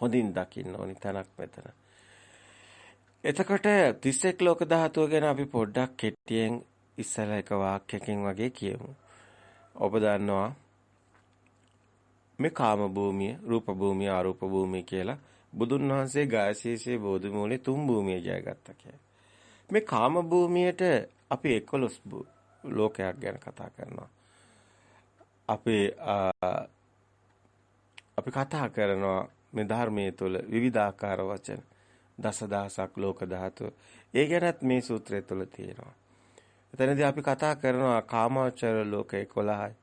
හොඳින් දකින්න ඕනි තැනක් මෙතන. එතකොට 31 ලෝක ධාතුව ගැන අපි පොඩ්ඩක් කෙටියෙන් ඉස්සලා එක වාක්‍යකින් වගේ කියමු. ඔබ දන්නවා මේ කාම භූමිය, රූප භූමිය, අරූප භූමිය කියලා බුදුන් වහන්සේ ගායසීසේ බෝධි මූලේ තුන් භූමිය ජයගත්තා කියලා. මේ කාම භූමියට අපි 11 ලෝකයක් ගැන කතා කරනවා. අපි අපි කතා කරනවා මේ ධර්මයේ තුල විවිධාකාර වචන දසදහසක් ලෝක ධාතු. ඒ ගැනත් මේ සූත්‍රය තුල තියෙනවා. එතනදී අපි කතා කරනවා කාමාවචර ලෝක 11යි.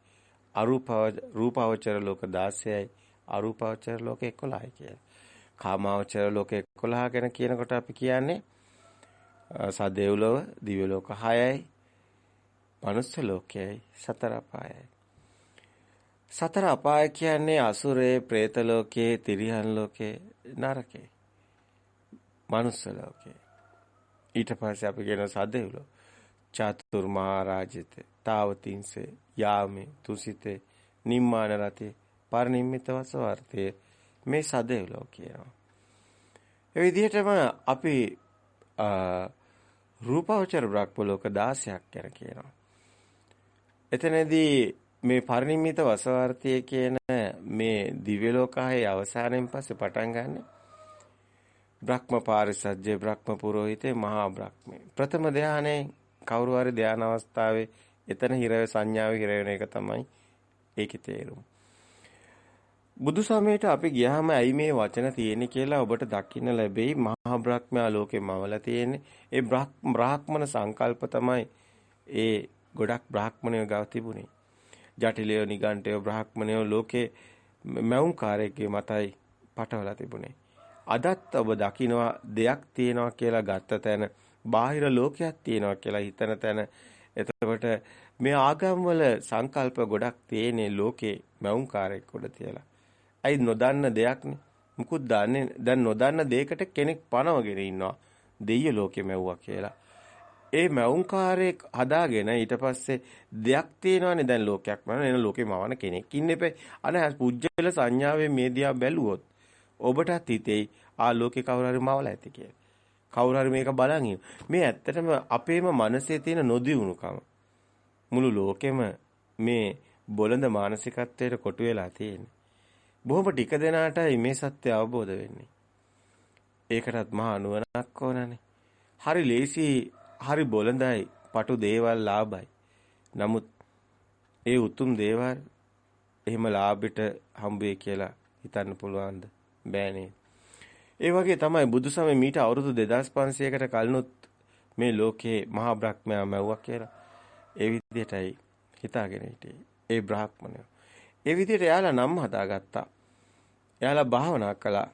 අරූපව රූපාවචර ලෝක 16යි. අරූපාවචර ලෝක 11යි කියලා. කාමාවචර ලෝක 11 ගැන කියනකොට අපි කියන්නේ සදේව්ලොව දිව්‍ය ලෝක 6යි. මනුස්ස ලෝකයයි සතර අපායයි. සතර අපාය කියන්නේ අසුරේ, പ്രേත ලෝකේ, තිරියන් ලෝකේ, නරකේ. මනුස්ස ලෝකේ. ඊට පස්සේ අපි කියන සදේව්ලොව චාතුර්මහා රාජිත, තාවතින්සේ, යාමේ, තුසිතේ, නිම්මාන රතේ, පරිනිම්මිත වසවර්තේ මේ සදේව්ලොව කියනවා. ඒ විදිහටම අපි රූපාවචර බ්‍රහ්ම ලෝක 16ක් ගැන කියනවා. එතනදී මේ පරිනිම්මිත වසවර්තිය කියන මේ දිව්‍ය ලෝකයේ අවසානයෙන් පස්සේ පටන් ගන්න බ්‍රහ්ම පාරිසජ්ජේ බ්‍රහ්ම පුරোহিතේ මහා බ්‍රහ්මේ ප්‍රථම ධානයේ කවුරු හරි ධාන අවස්ථාවේ එතන හිර සංඥාවේ හිර වෙන එක තමයි ඒකේ තේරුම. බුදු සමයට අපි ගියාම ඇයි මේ වචන තියෙන්නේ කියලා ඔබට දකින්න ලැබෙයි මහා බ්‍රහ්මයා ලෝකේ මවලා තියෙන්නේ. ඒ බ්‍රාහ්මණ සංකල්ප තමයි ඒ ගොඩක් බ්‍රාහ්මණයෝ ගාව තිබුණේ. ජටිලයෝ නිගණ්ඨයෝ බ්‍රාහ්මණයෝ ලෝකේ මෞංකාරයේ මතයි පටවලා තිබුණේ. අදත් ඔබ දකිනවා දෙයක් තියෙනවා කියලා ගත්ත තැන බාහිර ලෝකයක් තියෙනවා කියලා හිතන තැන එතකොට මේ ආගම්වල සංකල්ප ගොඩක් තියෙන්නේ ලෝකේ මෞංකාරයක් උඩ තියලා. අයි නොදන්න දෙයක්නේ. මුකුත් දන්නේ දැන් නොදන්න දෙයකට කෙනෙක් පනවගෙන ඉන්නවා. දෙయ్య ලෝකෙ මැව්වා කියලා. ඒ මැවුම්කාරයෙක් හදාගෙන ඊට පස්සේ දෙයක් තියෙනවානේ දැන් ලෝකයක් මම එන ලෝකෙ මවන කෙනෙක් ඉන්න එපේ. අනේ පුජ්‍යල සංඥාවේ මේ දිහා බැලුවොත් ඔබටත් හිතෙයි ආ ලෝකේ කවුරු හරි මවලා ඇති කියලා. කවුරු හරි මේක බලන් මේ ඇත්තටම අපේම මනසේ තියෙන නොදියුණුකම. මුළු ලෝකෙම මේ බොළඳ මානසිකත්වයට කොටු වෙලා තියෙන්නේ. බොහොම ටික දෙනාටයි මේ සත්‍ය අවබෝධ වෙන්නේ. ඒකටත් මහා නුවණක් ඕනනේ. හරි ලේසි හරි බොළඳයි පටු දේවල් ලාභයි. නමුත් ඒ උතුම් දේවල් එහෙම ලාභෙට හම්බුවේ කියලා හිතන්න පුළුවන්ද? බෑනේ. ඒ වගේ තමයි බුදුසමය මීට අවුරුදු 2500කට කලිනුත් මේ ලෝකේ මහා බ්‍රහ්මයා මැව්වා කියලා. ඒ විදිහටයි හිතාගෙන හිටියේ. ඒ බ්‍රාහ්මණය. ඒ විදිහට එයාලා නම් හදාගත්තා. එයාලා භාවනා කළා.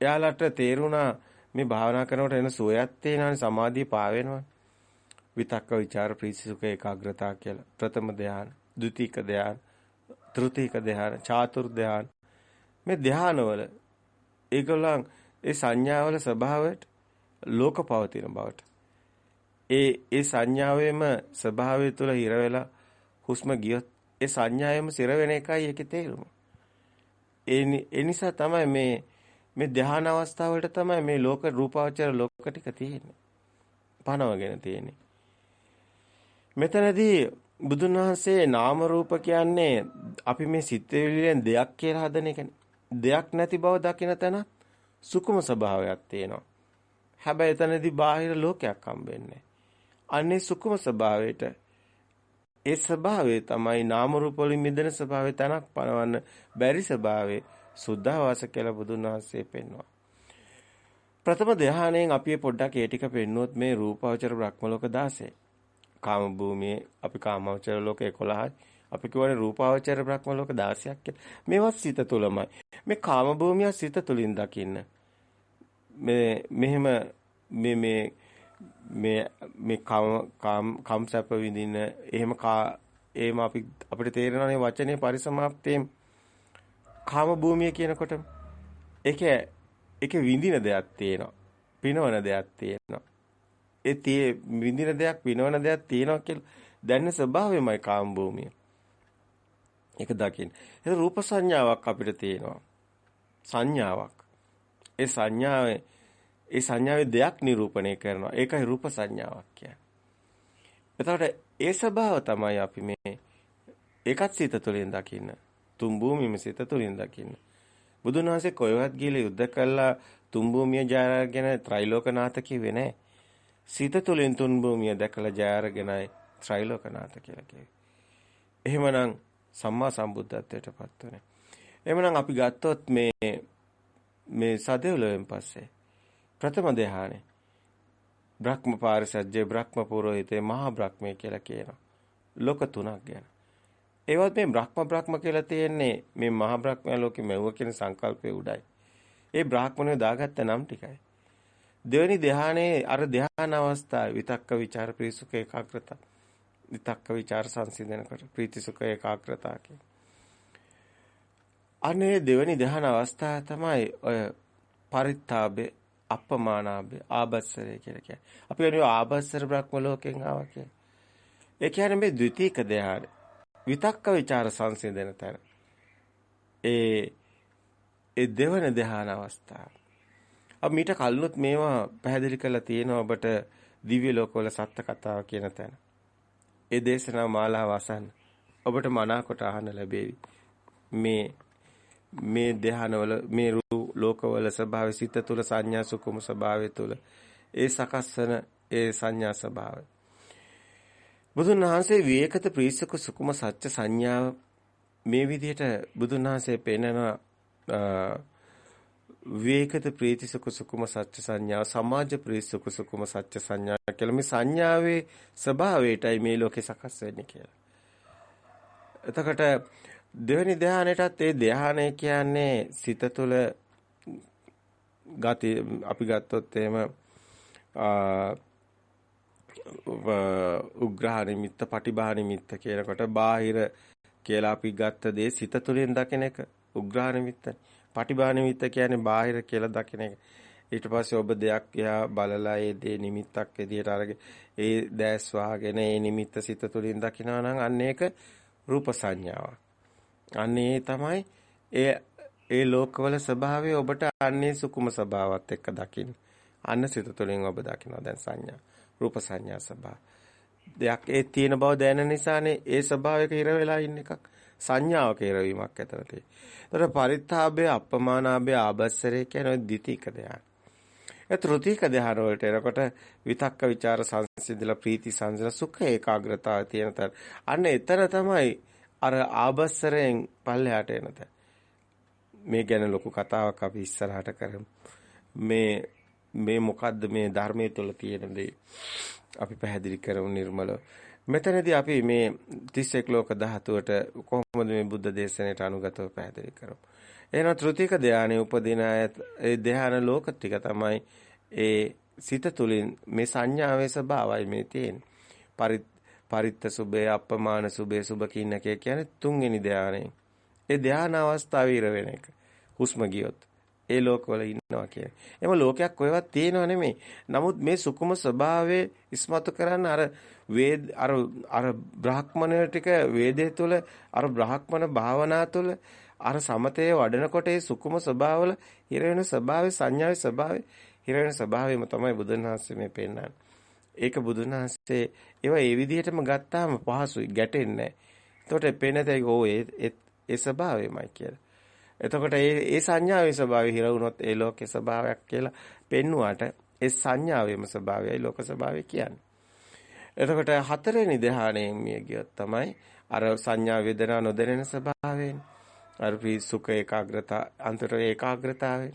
එයාලට තේරුණා මේ භාවනා කරනකොට එන සෝයක් තේනවනේ සමාධිය පාවෙනවා. විතක්ක ਵਿਚාර ප්‍රීතිසුඛ ඒකාග්‍රතාව කියලා. ප්‍රථම ධානය, ද්විතීක ධානය, තෘතීක ධානය, චාතුර් ධානය. මේ ධානවල ඒගොල්ලන් ඒ සංඥාවල ස්වභාවයට ලෝක පවතින බවට. ඒ ඒ සංඥාවේම ස්වභාවය තුළ හිර වෙලා හුස්ම ගියොත් ඒ සංඥාවෙම සිර වෙන එකයි ඒකේ තේරුම. ඒ නිසා තමයි මේ මේ ධ්‍යාන අවස්ථාවලට තමයි මේ ලෝක රූපාවචර ලෝක ටික තියෙන්නේ. පනවගෙන තියෙන්නේ. මෙතනදී බුදුන් වහන්සේ නාම රූප කියන්නේ අපි මේ සිත් වලින් දෙයක් කියලා හදන එකනේ. දෙයක් නැති බව දකින තැන සුකුම ස්වභාවයක් තියෙනවා. හැබැයි එතනදී බාහිර ලෝකයක් හම්බෙන්නේ. අන්නේ සුකුම ස්වභාවයට ඒ ස්වභාවය තමයි නාම රූප වලින් මිදෙන ස්වභාවය තනක් පනවන්න බැරි ස්වභාවය සුද්ධාවාස කියලා බුදුන් වහන්සේ පෙන්වනවා. ප්‍රථම ධානයෙන් අපි පොඩ්ඩක් ඒ ටික පෙන්නුවොත් මේ රූපාවචර බ්‍රහ්ම ලෝක 16. කාම භූමියේ අපි කාමාවචර ලෝක 11යි. අපි කියවනේ රූපාවචර බ්‍රහ්ම ලෝක 16ක් කියලා. මේවත් සිත තුළමයි. මේ කාම භූමිය සිත තුළින් දකින්න. මේ මෙහෙම මේ මේ මේ මේ කම් කම් සැප විඳින එහෙම එහෙම අපි අපිට තේරෙනවානේ වචනේ පරිසමාප්තයෙන් කාම භූමිය කියනකොට ඒක ඒකේ විඳින දෙයක් තියෙනවා. පිනවන දෙයක් තියෙනවා. ඒ tie විඳින දෙයක් පිනවන දෙයක් තියෙනවා කියලා දැනෙන ස්වභාවයමයි කාම භූමිය. ඒක දකින්න. ඒක රූප සංඥාවක් අපිට තියෙනවා. සංඥාවක්. ඒ සංඥාවේ ඒ සංඥාවේ දෙයක් නිරූපණය කරනවා. ඒකයි රූප සංඥාවක් කියන්නේ. එතකොට ඒ ස්වභාව තමයි අපි මේ ඒකත් සිත තුළින් දකින්න. තුන් භූමියම සිත තුළින් දකින්න. බුදුන් වහන්සේ කොයවත් ගිහලා යුද්ධ කළා තුන් භූමිය ජය අරගෙන ත්‍රිලෝකනාථ කිව්වේ නැහැ. සිත තුළින් තුන් භූමිය දැකලා ජය අරගෙනයි ත්‍රිලෝකනාථ කියලා කිව්වේ. එහෙමනම් සම්මා සම්බුද්ධත්වයට පත් වෙන්නේ. එhmenan අපි ගත්තොත් මේ මේ සදෙවලෙන් පස්සේ ප්‍රථම ධ්‍යානෙ බ්‍රහ්ම පාරිසජ්ජේ බ්‍රහ්ම පුරোহিতේ මහා බ්‍රහ්මයේ කියලා කියනවා. ලෝක තුනක් ගැන. ඒවත් මේ බ්‍රහ්ම බ්‍රහ්ම කියලා තියෙන්නේ මේ මහා බ්‍රහ්ම ලෝකෙ මෙව්ව කියන සංකල්පයේ උඩයි. ඒ බ්‍රාහ්මණය දාගත්ත නම් ටිකයි. දෙවෙනි ධ්‍යානයේ අර ධ්‍යාන අවස්ථාවේ විතක්ක ਵਿਚාර පිරිසුක ඒකාග්‍රතාව විතක්ක ਵਿਚාර සංසිඳන කර ප්‍රීති සුඛ ඒකාග්‍රතාව කියන්නේ. අනේ දෙවෙනි ධ්‍යාන අවස්ථාව තමයි ඔය පරිත්තාබේ අපමානාබේ ආබස්සරය කියලා කියන්නේ. අපි වෙනවා ආබස්සර බ්‍රහ්ම ලෝකෙන් ආවා කියන්නේ. ඒ කියන්නේ මේ ද්විතීක ධ්‍යාන විතක්ක ਵਿਚාර සංසිඳන තැන. ඒ ඒ දෙවන ධ්‍යාන අවස්ථාව. අපි මීට කලිනුත් මේවා පැහැදිලි කරලා තියෙනවා ඔබට දිව්‍ය ලෝකවල සත්‍ය කතාව කියන තැන. ඒ දේශනා මාලාව අසන්න. ඔබට මනාකොට අහන්න ලැබේවි. මේ මේ ධ්‍යානවල මේ ලෝකවල ස්වභාවය සිත තුළ සංඥා සුකුම ස්වභාවය තුළ ඒ සකස්සන ඒ සංඥා ස්වභාවය. බුදුන් වහන්සේ විවේකත ප්‍රීසක සුකුම සත්‍ය සංඥාව මේ විදිහට බුදුන් වහන්සේ පෙන්වන විවේකත ප්‍රීති සුඛ සුකුම සත්‍ය සංඥා සමාජ ප්‍රීති සුඛ සුකුම සත්‍ය සංඥා කියලා මේ සංඥාවේ ස්වභාවයටයි මේ ලෝකේ සකස් වෙන්නේ කියලා. එතකොට දෙවෙනි ධ්‍යානෙටත් ඒ ධ්‍යානය කියන්නේ සිත තුළ ගති අපි ගත්තොත් එහෙම උග්‍රහ නිමිත්ත, පටිභා නිමිත්ත කියනකොට බාහිර කියලා අපි ගත්ත දේ සිත තුළින් දකින එක උග්‍රහ නිමිත්ත. පටිභා නිමිත්ත කියන්නේ බාහිර කියලා දකින එක. ඊට පස්සේ ඔබ දෙයක් එහා බලලා ඒ දේ නිමිත්තක් විදියට අරගෙන ඒ දැස් වහගෙන ඒ නිමිත්ත සිත තුළින් දකිනවා නම් අන්න ඒක රූප සංඥාවක්. අන්නේ තමයි ඒ ඒ ලෝකවල ස්වභාවය ඔබට අන්නේ සුකුම ස්වභාවත් එක්ක දකින්න. අන්න සිත තුළින් ඔබ දකිනවා දැන් සංඥා. රූප සංඥා ස්වභාව. දෙයක් ඒ තියෙන බව දැනෙන නිසානේ ඒ ස්වභාවයක හිර වෙලා ඉන්න එකක්. සංඥාව කෙරවීමක් ඇතවතේ. එතකොට පරිත්තාභය අප්‍රමාණාභය ආබස්සරේ කියන ওই ද්විතීක ධ්‍යාන. ඒ තෘතීක ධ්‍යාන වලට එනකොට විතක්ක ਵਿਚාර සංසිඳිලා ප්‍රීති සංසිඳ සුඛ ඒකාග්‍රතාව තියෙන තර. අන්න එතන තමයි අර ආබස්සරෙන් පල්ලෙහාට එන තර. මේ ගැන ලොකු කතාවක් අපි ඉස්සරහට කරමු. මේ මේ මොකද්ද මේ ධර්මයේ තුල තියෙන දේ අපි පැහැදිලි කරමු නිර්මලව. මෙතනදී අපි මේ 31 ලෝක ධාතුවට කොහොමද මේ බුද්ධ දේශනාවට අනුගතව පැහැදිලි කරමු. එහෙනම් ත්‍ෘතික ධානයේ උපදින ඒ ධාන ලෝක ටික තමයි ඒ සිත තුලින් මේ සංඥාවේ ස්වභාවය මේ තියෙන්නේ. පරිත්ත සුභේ අප්පමාන සුභේ සුභ කින්නකේ කියන්නේ තුන්වෙනි ධානයේ. ඒ ධාන අවස්ථාවේ ඉර වෙන එක. හුස්ම ගියොත් ඒ ලෝකවල ඉන්නවා කියන්නේ. එම ලෝකයක් කොහෙවත් තියෙනව නෙමෙයි. නමුත් මේ සුකුම ස්වභාවයේ ඉස්මතු කරන්න අර වේද අර අර බ්‍රාහ්මණ ටික වේදේ තුල අර බ්‍රාහ්මණ භාවනා තුල අර සමතේ වඩනකොට ඒ සුකුම ස්වභාවවල හිර වෙන ස්වභාවය සංඥාවේ ස්වභාවය හිර වෙන ස්වභාවයම තමයි බුදුන් වහන්සේ මේ පෙන්නන්නේ. ඒක බුදුන් වහන්සේ ඒවා ඒ විදිහටම ගත්තාම පහසුයි ගැටෙන්නේ නැහැ. එතකොට පේනතේ ඕ ඒ ඒ ස්වභාවයමයි කියලා. එතකොට ඒ ඒ සංඥාවේ ස්වභාවය හිර වුණොත් ඒ ලෝකේ ස්වභාවයක් කියලා පෙන්නුවාට ඒ සංඥාවේම ස්වභාවයයි ලෝක ස්වභාවය කියන්නේ. එතකොට හතරෙනි ධ්‍යානයෙන් මිය ගියොත් තමයි අර සංඥා වේදනා නොදැනෙන ස්වභාවයෙන් අර සුඛ ඒකාග්‍රතා අන්තර ඒකාග්‍රතාවෙන්.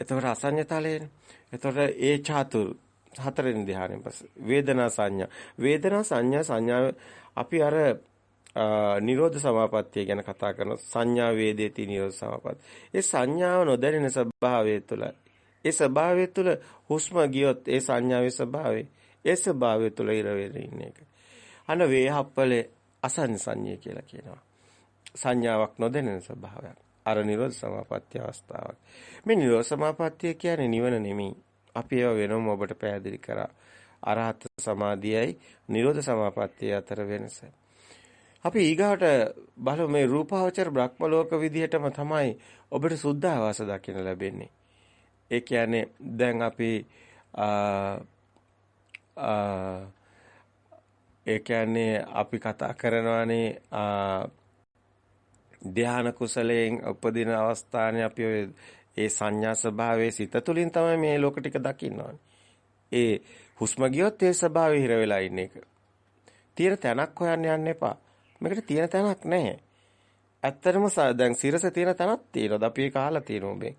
එතකොට අසඤ්ඤතලයෙන්. එතකොට ඒ චාතුර් හතරෙනි ධ්‍යානෙන් පස්සේ වේදනා සංඥා වේදනා සංඥා සංඥා අපි අර නිරෝධ සමාපත්තිය ගැන කතා කරන සංඥා වේදේති නිරෝධ සමාපත්තිය. ඒ සංඥාව නොදැනෙන ස්වභාවය තුළ ඒ ස්වභාවය තුළ හුස්ම ගියොත් ඒ සංඥාවේ ස්වභාවය ඒ ස්වභාවය තුළ ඉර වෙන එක. අන වේහප්පලේ අසං සංඤ්ඤය කියලා කියනවා. සංඥාවක් නොදැනෙන ස්වභාවයක්. අර නිරෝධ සමාපatti අවස්ථාවක්. මේ නිරෝධ සමාපත්තිය කියන්නේ නිවන නෙමෙයි. අපි ඒව වෙනම ඔබට පැහැදිලි කරා. අරහත් සමාධියයි නිරෝධ සමාපත්තිය අතර වෙනස. අපි ඊගාට බලමු මේ රූපාවචර බ්‍රහ්ම ලෝක විදිහටම තමයි ඔබට සුද්ධාවාස දකින්න ලැබෙන්නේ. ඒ කියන්නේ දැන් අපි ඒ කියන්නේ අපි කතා කරනවානේ ධානා කුසලයෙන් උපදින අවස්ථානේ අපි ඒ සංඥා ස්වභාවයේ සිත තුළින් තමයි මේ ලෝක ටික දකින්නවනේ. ඒ හුස්ම ගියොත් ඒ ස්වභාවය හිර වෙලා ඉන්න එක. තියෙන තැනක් හොයන්න යන්න එපා. මේකට තියෙන තැනක් නැහැ. ඇත්තටම දැන් සිරස තියෙන තැනක් තියෙනවා. අපි ඒක අහලා තියෙනවා මේ.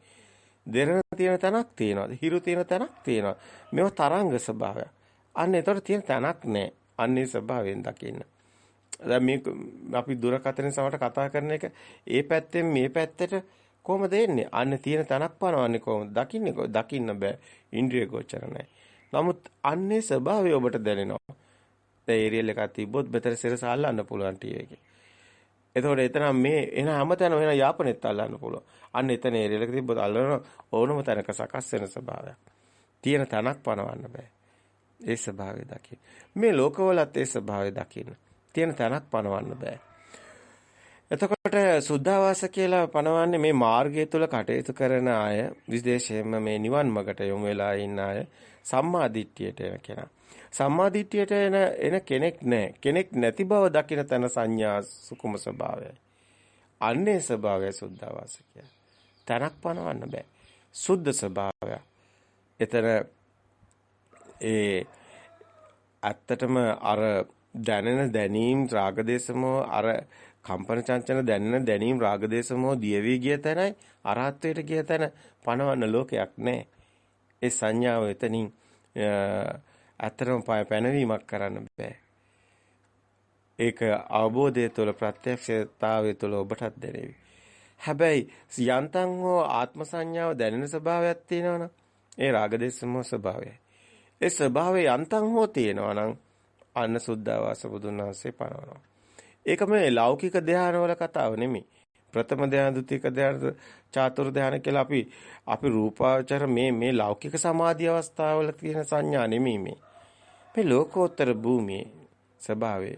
දෙරණ තියෙන තැනක් තියෙනවා. හිරු තියෙන තැනක් තියෙනවා. මේව තරංග ස්වභාවය. අන්න ඒතර තියෙන තැනක් නැහැ. අන්නේ ස්වභාවයෙන් දකින්න. දැන් මේ අපි දුරකථන සමට කතා කරන එක ඒ පැත්තෙන් මේ පැත්තට කොහොමද එන්නේ? අන්න තියෙන තැනක් පනවන්නේ කොහොමද? දකින්නේ දකින්න බෑ. ඉන්ද්‍රිය ගෝචර නැහැ. නමුත් අන්නේ ස්වභාවය ඔබට දැනෙනවා. දැන් ඒරියල් එකක් තිබ්බොත් බෙතර සිරස අල්ලන්න පුළුවන් ටීවී එකේ. එතකොට එතන මේ එන හැමතැනම වෙන යාපනයේත් අල්ලන්න පුළුවන්. අන්න එතන ඒරියල් එක තිබ්බොත් අල්ලන ඕනම තැනක සකස් වෙන ස්වභාවයක්. තියෙන තැනක් පනවන්න බෑ. ඒ ස්වභාවය දකින්න. මේ ලෝකවලත් ඒ ස්වභාවය දකින්න. තියෙන තැනක් පනවන්න බෑ. එතකොට සුද්ධාවාස කියලා පනවන්නේ මේ මාර්ගය තුල කටයුතු කරන අය විශේෂයෙන්ම මේ නිවන් මගට යොමු වෙලා ඉන්න අය සම්මා දිට්ඨියට එන කෙනා. සම්මා දිට්ඨියට එන එන කෙනෙක් නැහැ. කෙනෙක් නැති බව දකින තන සංඥා සුකුම ස්වභාවයයි. අන්නේ ස්වභාවය සුද්ධාවාස කියලා. තනක් පනවන්න බෑ. සුද්ධ ස්වභාවය. එතන ඒ ඇත්තටම අර දැනෙන දැනීම් රාගදේශමෝ අර කම්පන චංචන දැනෙන දැනීම් රාගදේශමෝ දියවි ගිය තැනයි අරහත්ත්වයට ගිය තැන පණවන්න ලෝකයක් නැහැ. ඒ සංඥාව එතනින් ඇත්තටම පැනවීමක් කරන්න බෑ. ඒක අවබෝධය තුළ ප්‍රත්‍යක්ෂතාවය තුළ ඔබටත් දැනෙවි. හැබැයි යන්තම් හෝ ආත්ම සංඥාව දැනෙන ස්වභාවයක් තියෙනවනම් ඒ රාගදේශමෝ ස්වභාවයයි. ඒ ස්වභාවය යන්තම් හෝ තියෙනවා නම් අන්න සුද්ධාවාස බුදුන් වහන්සේ පනවනවා. ඒක මේ ලෞකික ධානවල කතාව නෙමෙයි. ප්‍රථම ධාන, ဒုတိ ක ධාන, චාතුරු ධාන කියලා අපි අපි රූපාවචර මේ මේ ලෞකික සමාධි අවස්ථාවල තියෙන සංඥා නෙමෙයි මේ. මේ ලෝකෝත්තර භූමියේ ස්වභාවය.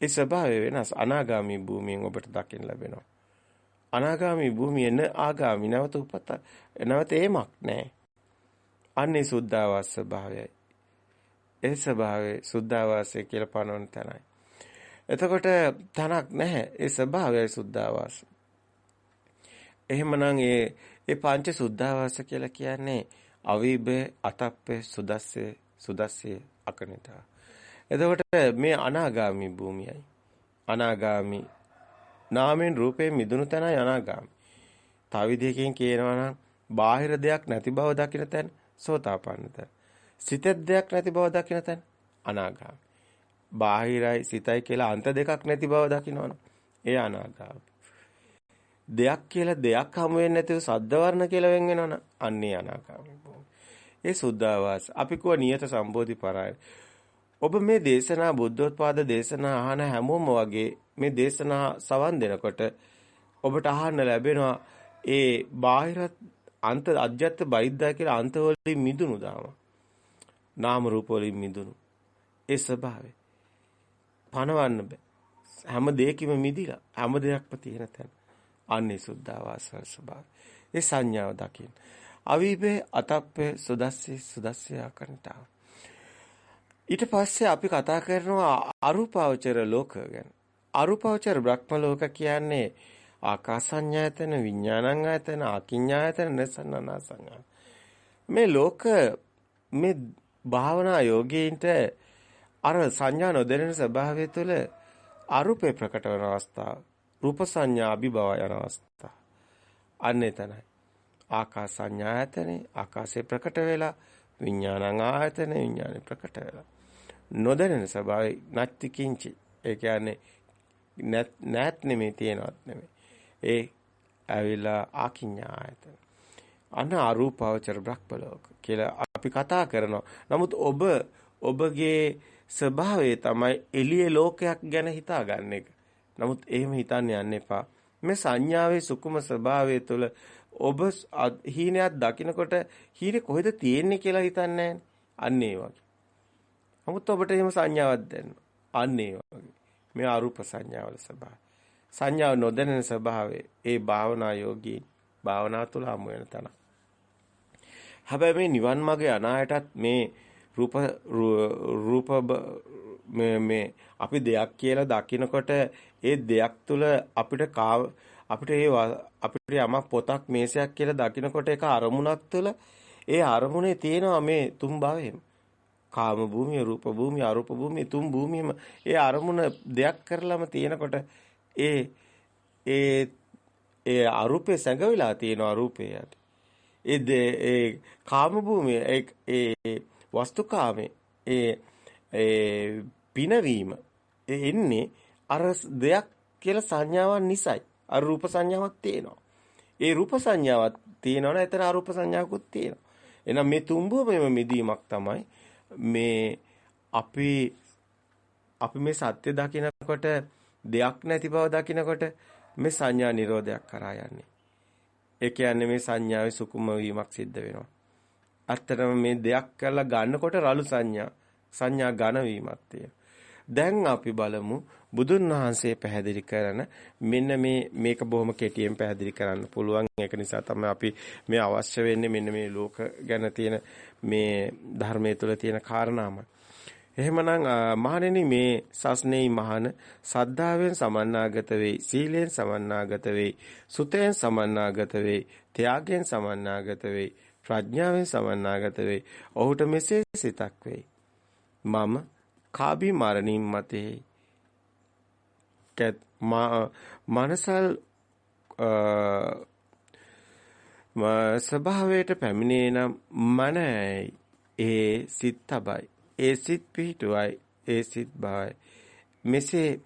ඒ ස්වභාවය වෙනස් අනාගාමී භූමියෙන් ඔබට දකින්න ලැබෙනවා. අනාගාමී භූමියේ න ආගාමී නැවත උපත නැවත ඒමක් නැහැ. අන්නේ සුද්ධාවාස ස්වභාවයයි. ඒ ස්වභාවය සුද්ධාවාසය කියලා පනවන තැනයි. එතකොට තනක් නැහැ. ඒ ස්වභාවයයි සුද්ධාවාස. එහෙමනම් ඒ ඒ පංච සුද්ධාවාස කියලා කියන්නේ අවීබේ අතප්පේ සුදස්සේ සුදස්සේ අකනිතා. එතකොට මේ අනාගාමි භූමියයි. අනාගාමි නාමෙන් රූපයෙන් මිදුණු තැනයි අනාගාමි. තව විදිහකින් කියනවා නම් බාහිර දෙයක් නැති බව දකින තැන සෝතාපන්න තැන. සිතෙත් දෙයක් නැති බව දකින තැන අනාගාමි. බාහිරයි සිතයි කියලා අන්ත දෙකක් නැති බව දකිනවනේ. ඒ අනාගාමි. දෙයක් කියලා දෙයක් හමු වෙන්නේ නැතිව සද්ද වර්ණ කියලා වෙන් වෙනවනේ. අන්නේ අනාගාමි. ඒ සුද්ධාවාස. අපි kuwa නියත සම්බෝධි පරායන. ඔබ මේ දේශනා බුද්ධෝත්පාද දේශනා අහන හැමෝම වගේ මේ දේශනා සවන් දෙනකොට ඔබට අහන්න ලැබෙනවා ඒ බාහිර අන්ත අජ්‍යත්ත බයිද්දා කියලා අන්ත වලින් මිදුණු දාම. නාම රූප වලින් මිදුණු. ඒ ස්වභාවය. පණවන්න බෑ. හැම දෙයකම මිදිලා හැම දෙයක්ම තියෙන තැන. අන්නේ සුද්ධාවාසන ස්වභාවය. ඒ සංඥාව දකින්න. අවීපේ අතප්පේ සුදස්සේ සුදස්සේ ආකන්තාව. ඊට පස්සේ අපි කතා කරනවා අරූපාවචර ලෝක ගැන. අරූපාවචර බ්‍රහ්ම ලෝක කියන්නේ ආකාසඤ්ඤායතන විඥානං ආයතන ආකින්ඥායතන නසන්නනාසං මේ ලෝක මේ භාවනා යෝගීන්ට අර සංඥා නොදැනෙන ස්වභාවය තුළ අරූපේ ප්‍රකට වන අවස්ථාව රූප සංඥා අභිභව යන අවස්ථාව අන්න එතනයි. ආකාසඤ්ඤායතනේ ආකාශේ ප්‍රකට වෙලා විඥානං ආයතන විඥානේ ප්‍රකට වෙලා. නොදැනෙන ස්වභාවය නැති කිංචි. ඒ කියන්නේ නැත් නෙමෙයි තියෙනවත් නෙමෙයි ඒ ඇවිල්ලා ආකින්ඥා ආයතන. අන්න අරූපාවචර බ්‍රහ්මලෝක කියලා අපි කතා කරනවා. නමුත් ඔබ ඔබගේ ස්වභාවය තමයි එළිය ලෝකයක් ගැන හිතාගන්න එක. නමුත් එහෙම හිතන්න යන්න එපා. මේ සංඥාවේ සුකුම ස්වභාවය තුළ ඔබ හීනයක් දකිනකොට හීනේ කොහෙද තියෙන්නේ කියලා හිතන්නේ අන්න ඒ වගේ. නමුත් ඔබට එහෙම සංඥාවක් දැනෙනවා. අන්න ඒ වගේ. මේ අරූප සංඥාවල ස්වභාවය. සංඥාව නොදැනෙන ස්වභාවය ඒ භාවනා යෝගී භාවනා තුළ හමු වෙන තැන. හැබැයි මේ නිවන් මාගේ අනායටත් මේ රූප රූප මේ මේ අපි දෙයක් කියලා දකිනකොට ඒ දෙයක් තුළ අපිට අපිට ඒ අපිට යමක් පොතක් මේසයක් කියලා දකිනකොට ඒක අරමුණක් තුළ ඒ අරමුණේ තියෙනවා මේ තුන් භාවයේම කාම භූමිය රූප භූමිය අරූප භූමිය තුන් භූමියම ඒ අරමුණ දෙයක් කරලම තියෙනකොට ඒ ඒ ඒ අරූපේ සැඟවිලා තියෙන අරූපේ යට ඒ ඒ කාම භූමිය ඒ වස්තුකාමේ ඒ ඒ පිනවීම එන්නේ අර දෙයක් කියලා සංඥාවක් නිසයි. අර රූප සංඥාවක් තියෙනවා. ඒ රූප සංඥාවක් තියෙනවනේ එතන අරූප සංඥාවකුත් තියෙනවා. එහෙනම් මේ තුඹුවේම මිදීමක් තමයි මේ අපි අපි මේ සත්‍ය දකිනකොට දෙයක් නැති බව දකිනකොට මේ සංඥා නිරෝධයක් කරා යන්නේ. ඒ කියන්නේ මේ සංඥාවේ සුකුම වීමක් සිද්ධ වෙනවා. ඇත්තටම මේ දෙයක් කරලා ගන්නකොට රළු සංඥා සංඥා ඝන වීමක් තියෙනවා. දැන් අපි බලමු බුදුන් වහන්සේ පැහැදිලි කරන මෙන්න මේ මේක බොහොම කෙටියෙන් පැහැදිලි කරන්න පුළුවන් ඒක නිසා තමයි අපි මේ අවශ්‍ය වෙන්නේ මෙන්න මේ ලෝක ගැන තියෙන මේ ධර්මයේ තුල තියෙන කාරණාම. එහෙමනම් මහණෙනි මේ සස්නේයි මහන සද්ධාවෙන් සමන්නාගත වෙයි සීලෙන් සමන්නාගත වෙයි සුතෙන් සමන්නාගත වෙයි ත්‍යාගයෙන් සමන්නාගත වෙයි ප්‍රඥාවෙන් සමන්නාගත වෙයි ඔහුට මෙසේ සිතක් වෙයි. මම කාබි මරණින් මතේ මනසල් ස්වභාවයට පැමිණේ නම් මනයි. ඒ සිත් තබයි. ඒ සිත් පිහිටුවයි ඒ සිත් බවයි. මෙසේ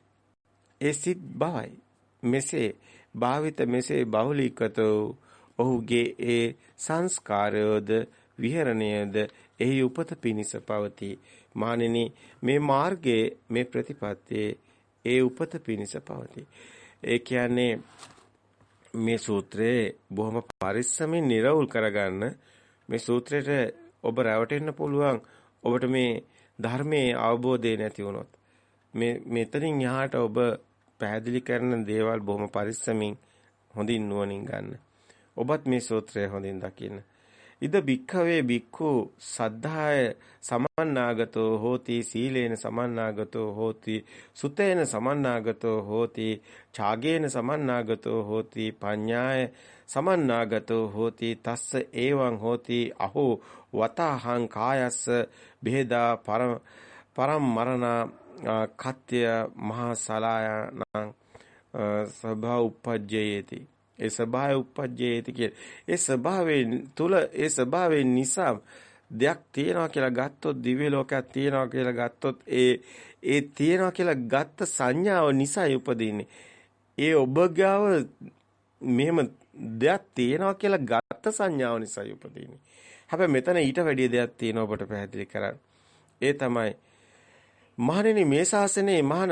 ඒ සිත් බවයි. මෙසේ භාවිත මෙසේ බහුලීකත ඔහුගේ ඒ සංස්කාරයෝද විහරණයද එහි උපත පිනිස පවතී. මහණෙනි මේ මාර්ගයේ මේ ප්‍රතිපත්තියේ ඒ උපත පිනිස පවතී. ඒ කියන්නේ මේ සූත්‍රයේ බොහොම පරිස්සමින් නිර්වුල් කරගන්න මේ සූත්‍රයට ඔබ රැවටෙන්න පුළුවන්. ඔබට මේ ධර්මයේ අවබෝධය නැති වුණොත් මේ මෙතනින් යහට ඔබ පැහැදිලි කරන දේවල් බොහොම පරිස්සමින් හොඳින් නුවණින් ගන්න. ඔබත් මේ සූත්‍රය හොඳින් දකින්න. ඉද භික්ඛවේ භික්ඛු සද්ධාය සමන්නාගතෝ හෝති සීලේන සමන්නාගතෝ හෝති සුතේන සමන්නාගතෝ හෝති ඡාගේන සමන්නාගතෝ හෝති පඤ්ඤාය සමන්නාගතෝ හෝති තස්ස එවං හෝති අහෝ වතහං කායස්ස බෙහෙදා පරම පරම් මරණ කත්‍ය මහා සලායනං සභා උපජ්ජයේති ඒ ස්වභාවය උපජ්ජේති කිය. ඒ ස්වභාවයෙන් තුල ඒ ස්වභාවයෙන් නිසා දෙයක් තියෙනවා කියලා ගත්තොත් දිව්‍ය ලෝකයක් තියෙනවා කියලා ගත්තොත් ඒ ඒ තියෙනවා කියලා ගත්ත සංඥාව නිසායි උපදින්නේ. ඒ ඔබගාව මෙහෙම දෙයක් තියෙනවා කියලා ගත්ත සංඥාව නිසායි උපදින්නේ. හැබැයි මෙතන ඊට වැඩිය දෙයක් තියෙනවා ඔබට පැහැදිලි කරන්න. ඒ තමයි මහණෙනි මේ ශාසනයේ මහාන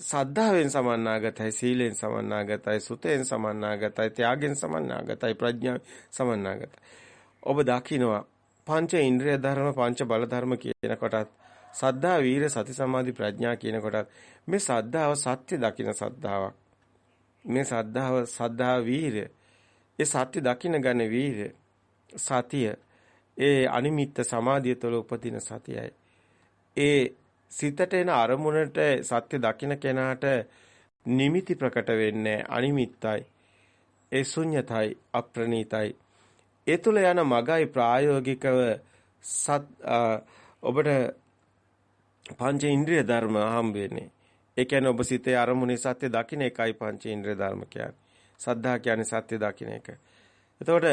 සද්ධාවෙන් සමන්නාගතයි සීලෙන් සමන්නාගතයි සුතෙන් සමන්නාගතයි ත්‍යාගෙන් සමන්නාගතයි ප්‍රඥාවෙන් සමන්නාගතයි. ඔබ දකිනවා පංච ඉන්ද්‍රිය ධර්ම පංච බල ධර්ම කියන කොටත් සද්ධා වීර සති සමාධි ප්‍රඥා කියන කොටත් මේ සද්ධාව සත්‍ය දකින සද්ධාවක්. මේ සද්ධාව සද්ධා වීර ඒ සත්‍ය දකින ගන වීර සතිය. ඒ අනිමිත්ත සමාධිය තුළ උපදින සතියයි. ඒ සිතට එන අරමුණට සත්‍ය දකින්න කෙනාට නිමිති ප්‍රකට වෙන්නේ අනිමිත්තයි. ඒ ශුන්‍යතයි අප්‍රණීතයි. ඒ තුල යන මගයි ප්‍රායෝගිකව සත් ඔබට පංච ඉන්ද්‍රිය ධර්ම හම්බ වෙන්නේ. ඒ කියන්නේ ඔබ සිතේ අරමුණේ සත්‍ය දකින්න එකයි පංච ඉන්ද්‍රිය ධර්ම කියන්නේ. සද්ධා කියන්නේ සත්‍ය දකින්න එක. එතකොට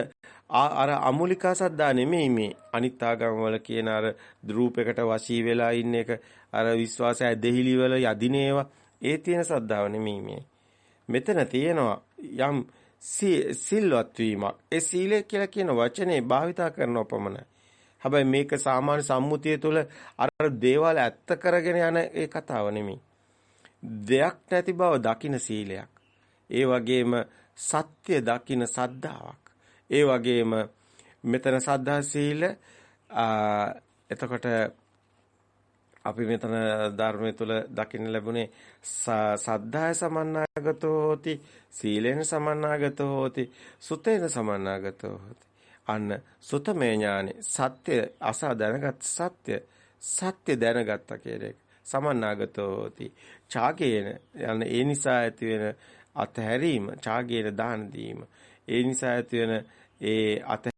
අර අමූලිකා සද්දා නෙමෙයි මේ අනිත් ආගම් වල කියන අර රූපයකට වශී වෙලා ඉන්න එක අර විශ්වාසය දෙහිලි වල යදිනේවා ඒ තියෙන සද්දාව නෙමෙයි මේ. මෙතන තියෙනවා යම් සිල්වත් වීමක්. ඒ සීලය කියලා කියන වචනේ භාවිතා කරනව පමණයි හැබැයි මේක සාමාන්‍ය සම්මුතිය තුළ අර දේවල් ඇත්ත කරගෙන යන ඒ කතාව නෙමෙයි. දෙයක් නැති බව දකින සීලයක්. ඒ වගේම සත්‍ය දකින සද්ධාාවක්. ඒ වගේම මෙතන සද්ධා සීල එතකොට අපි මෙතන ධර්මයේ තුල දකින්න ලැබුණේ සද්ධාය සමන්නාගතෝ හෝති සීලේන සමන්නාගතෝ හෝති සුතේන සමන්නාගතෝ හෝති. අන්න සුතමේ ඥානෙ සත්‍ය අසා දැනගත් සත්‍ය සත්‍ය දැනගත්තා කියන එක. සමන්නාගතෝ හෝති. ඡාගේන යන ඒ නිසා ඇති වෙන අතහැරීම ඡාගේන දාන දීම. ඒ නිසා ඇති වෙන ඒ අත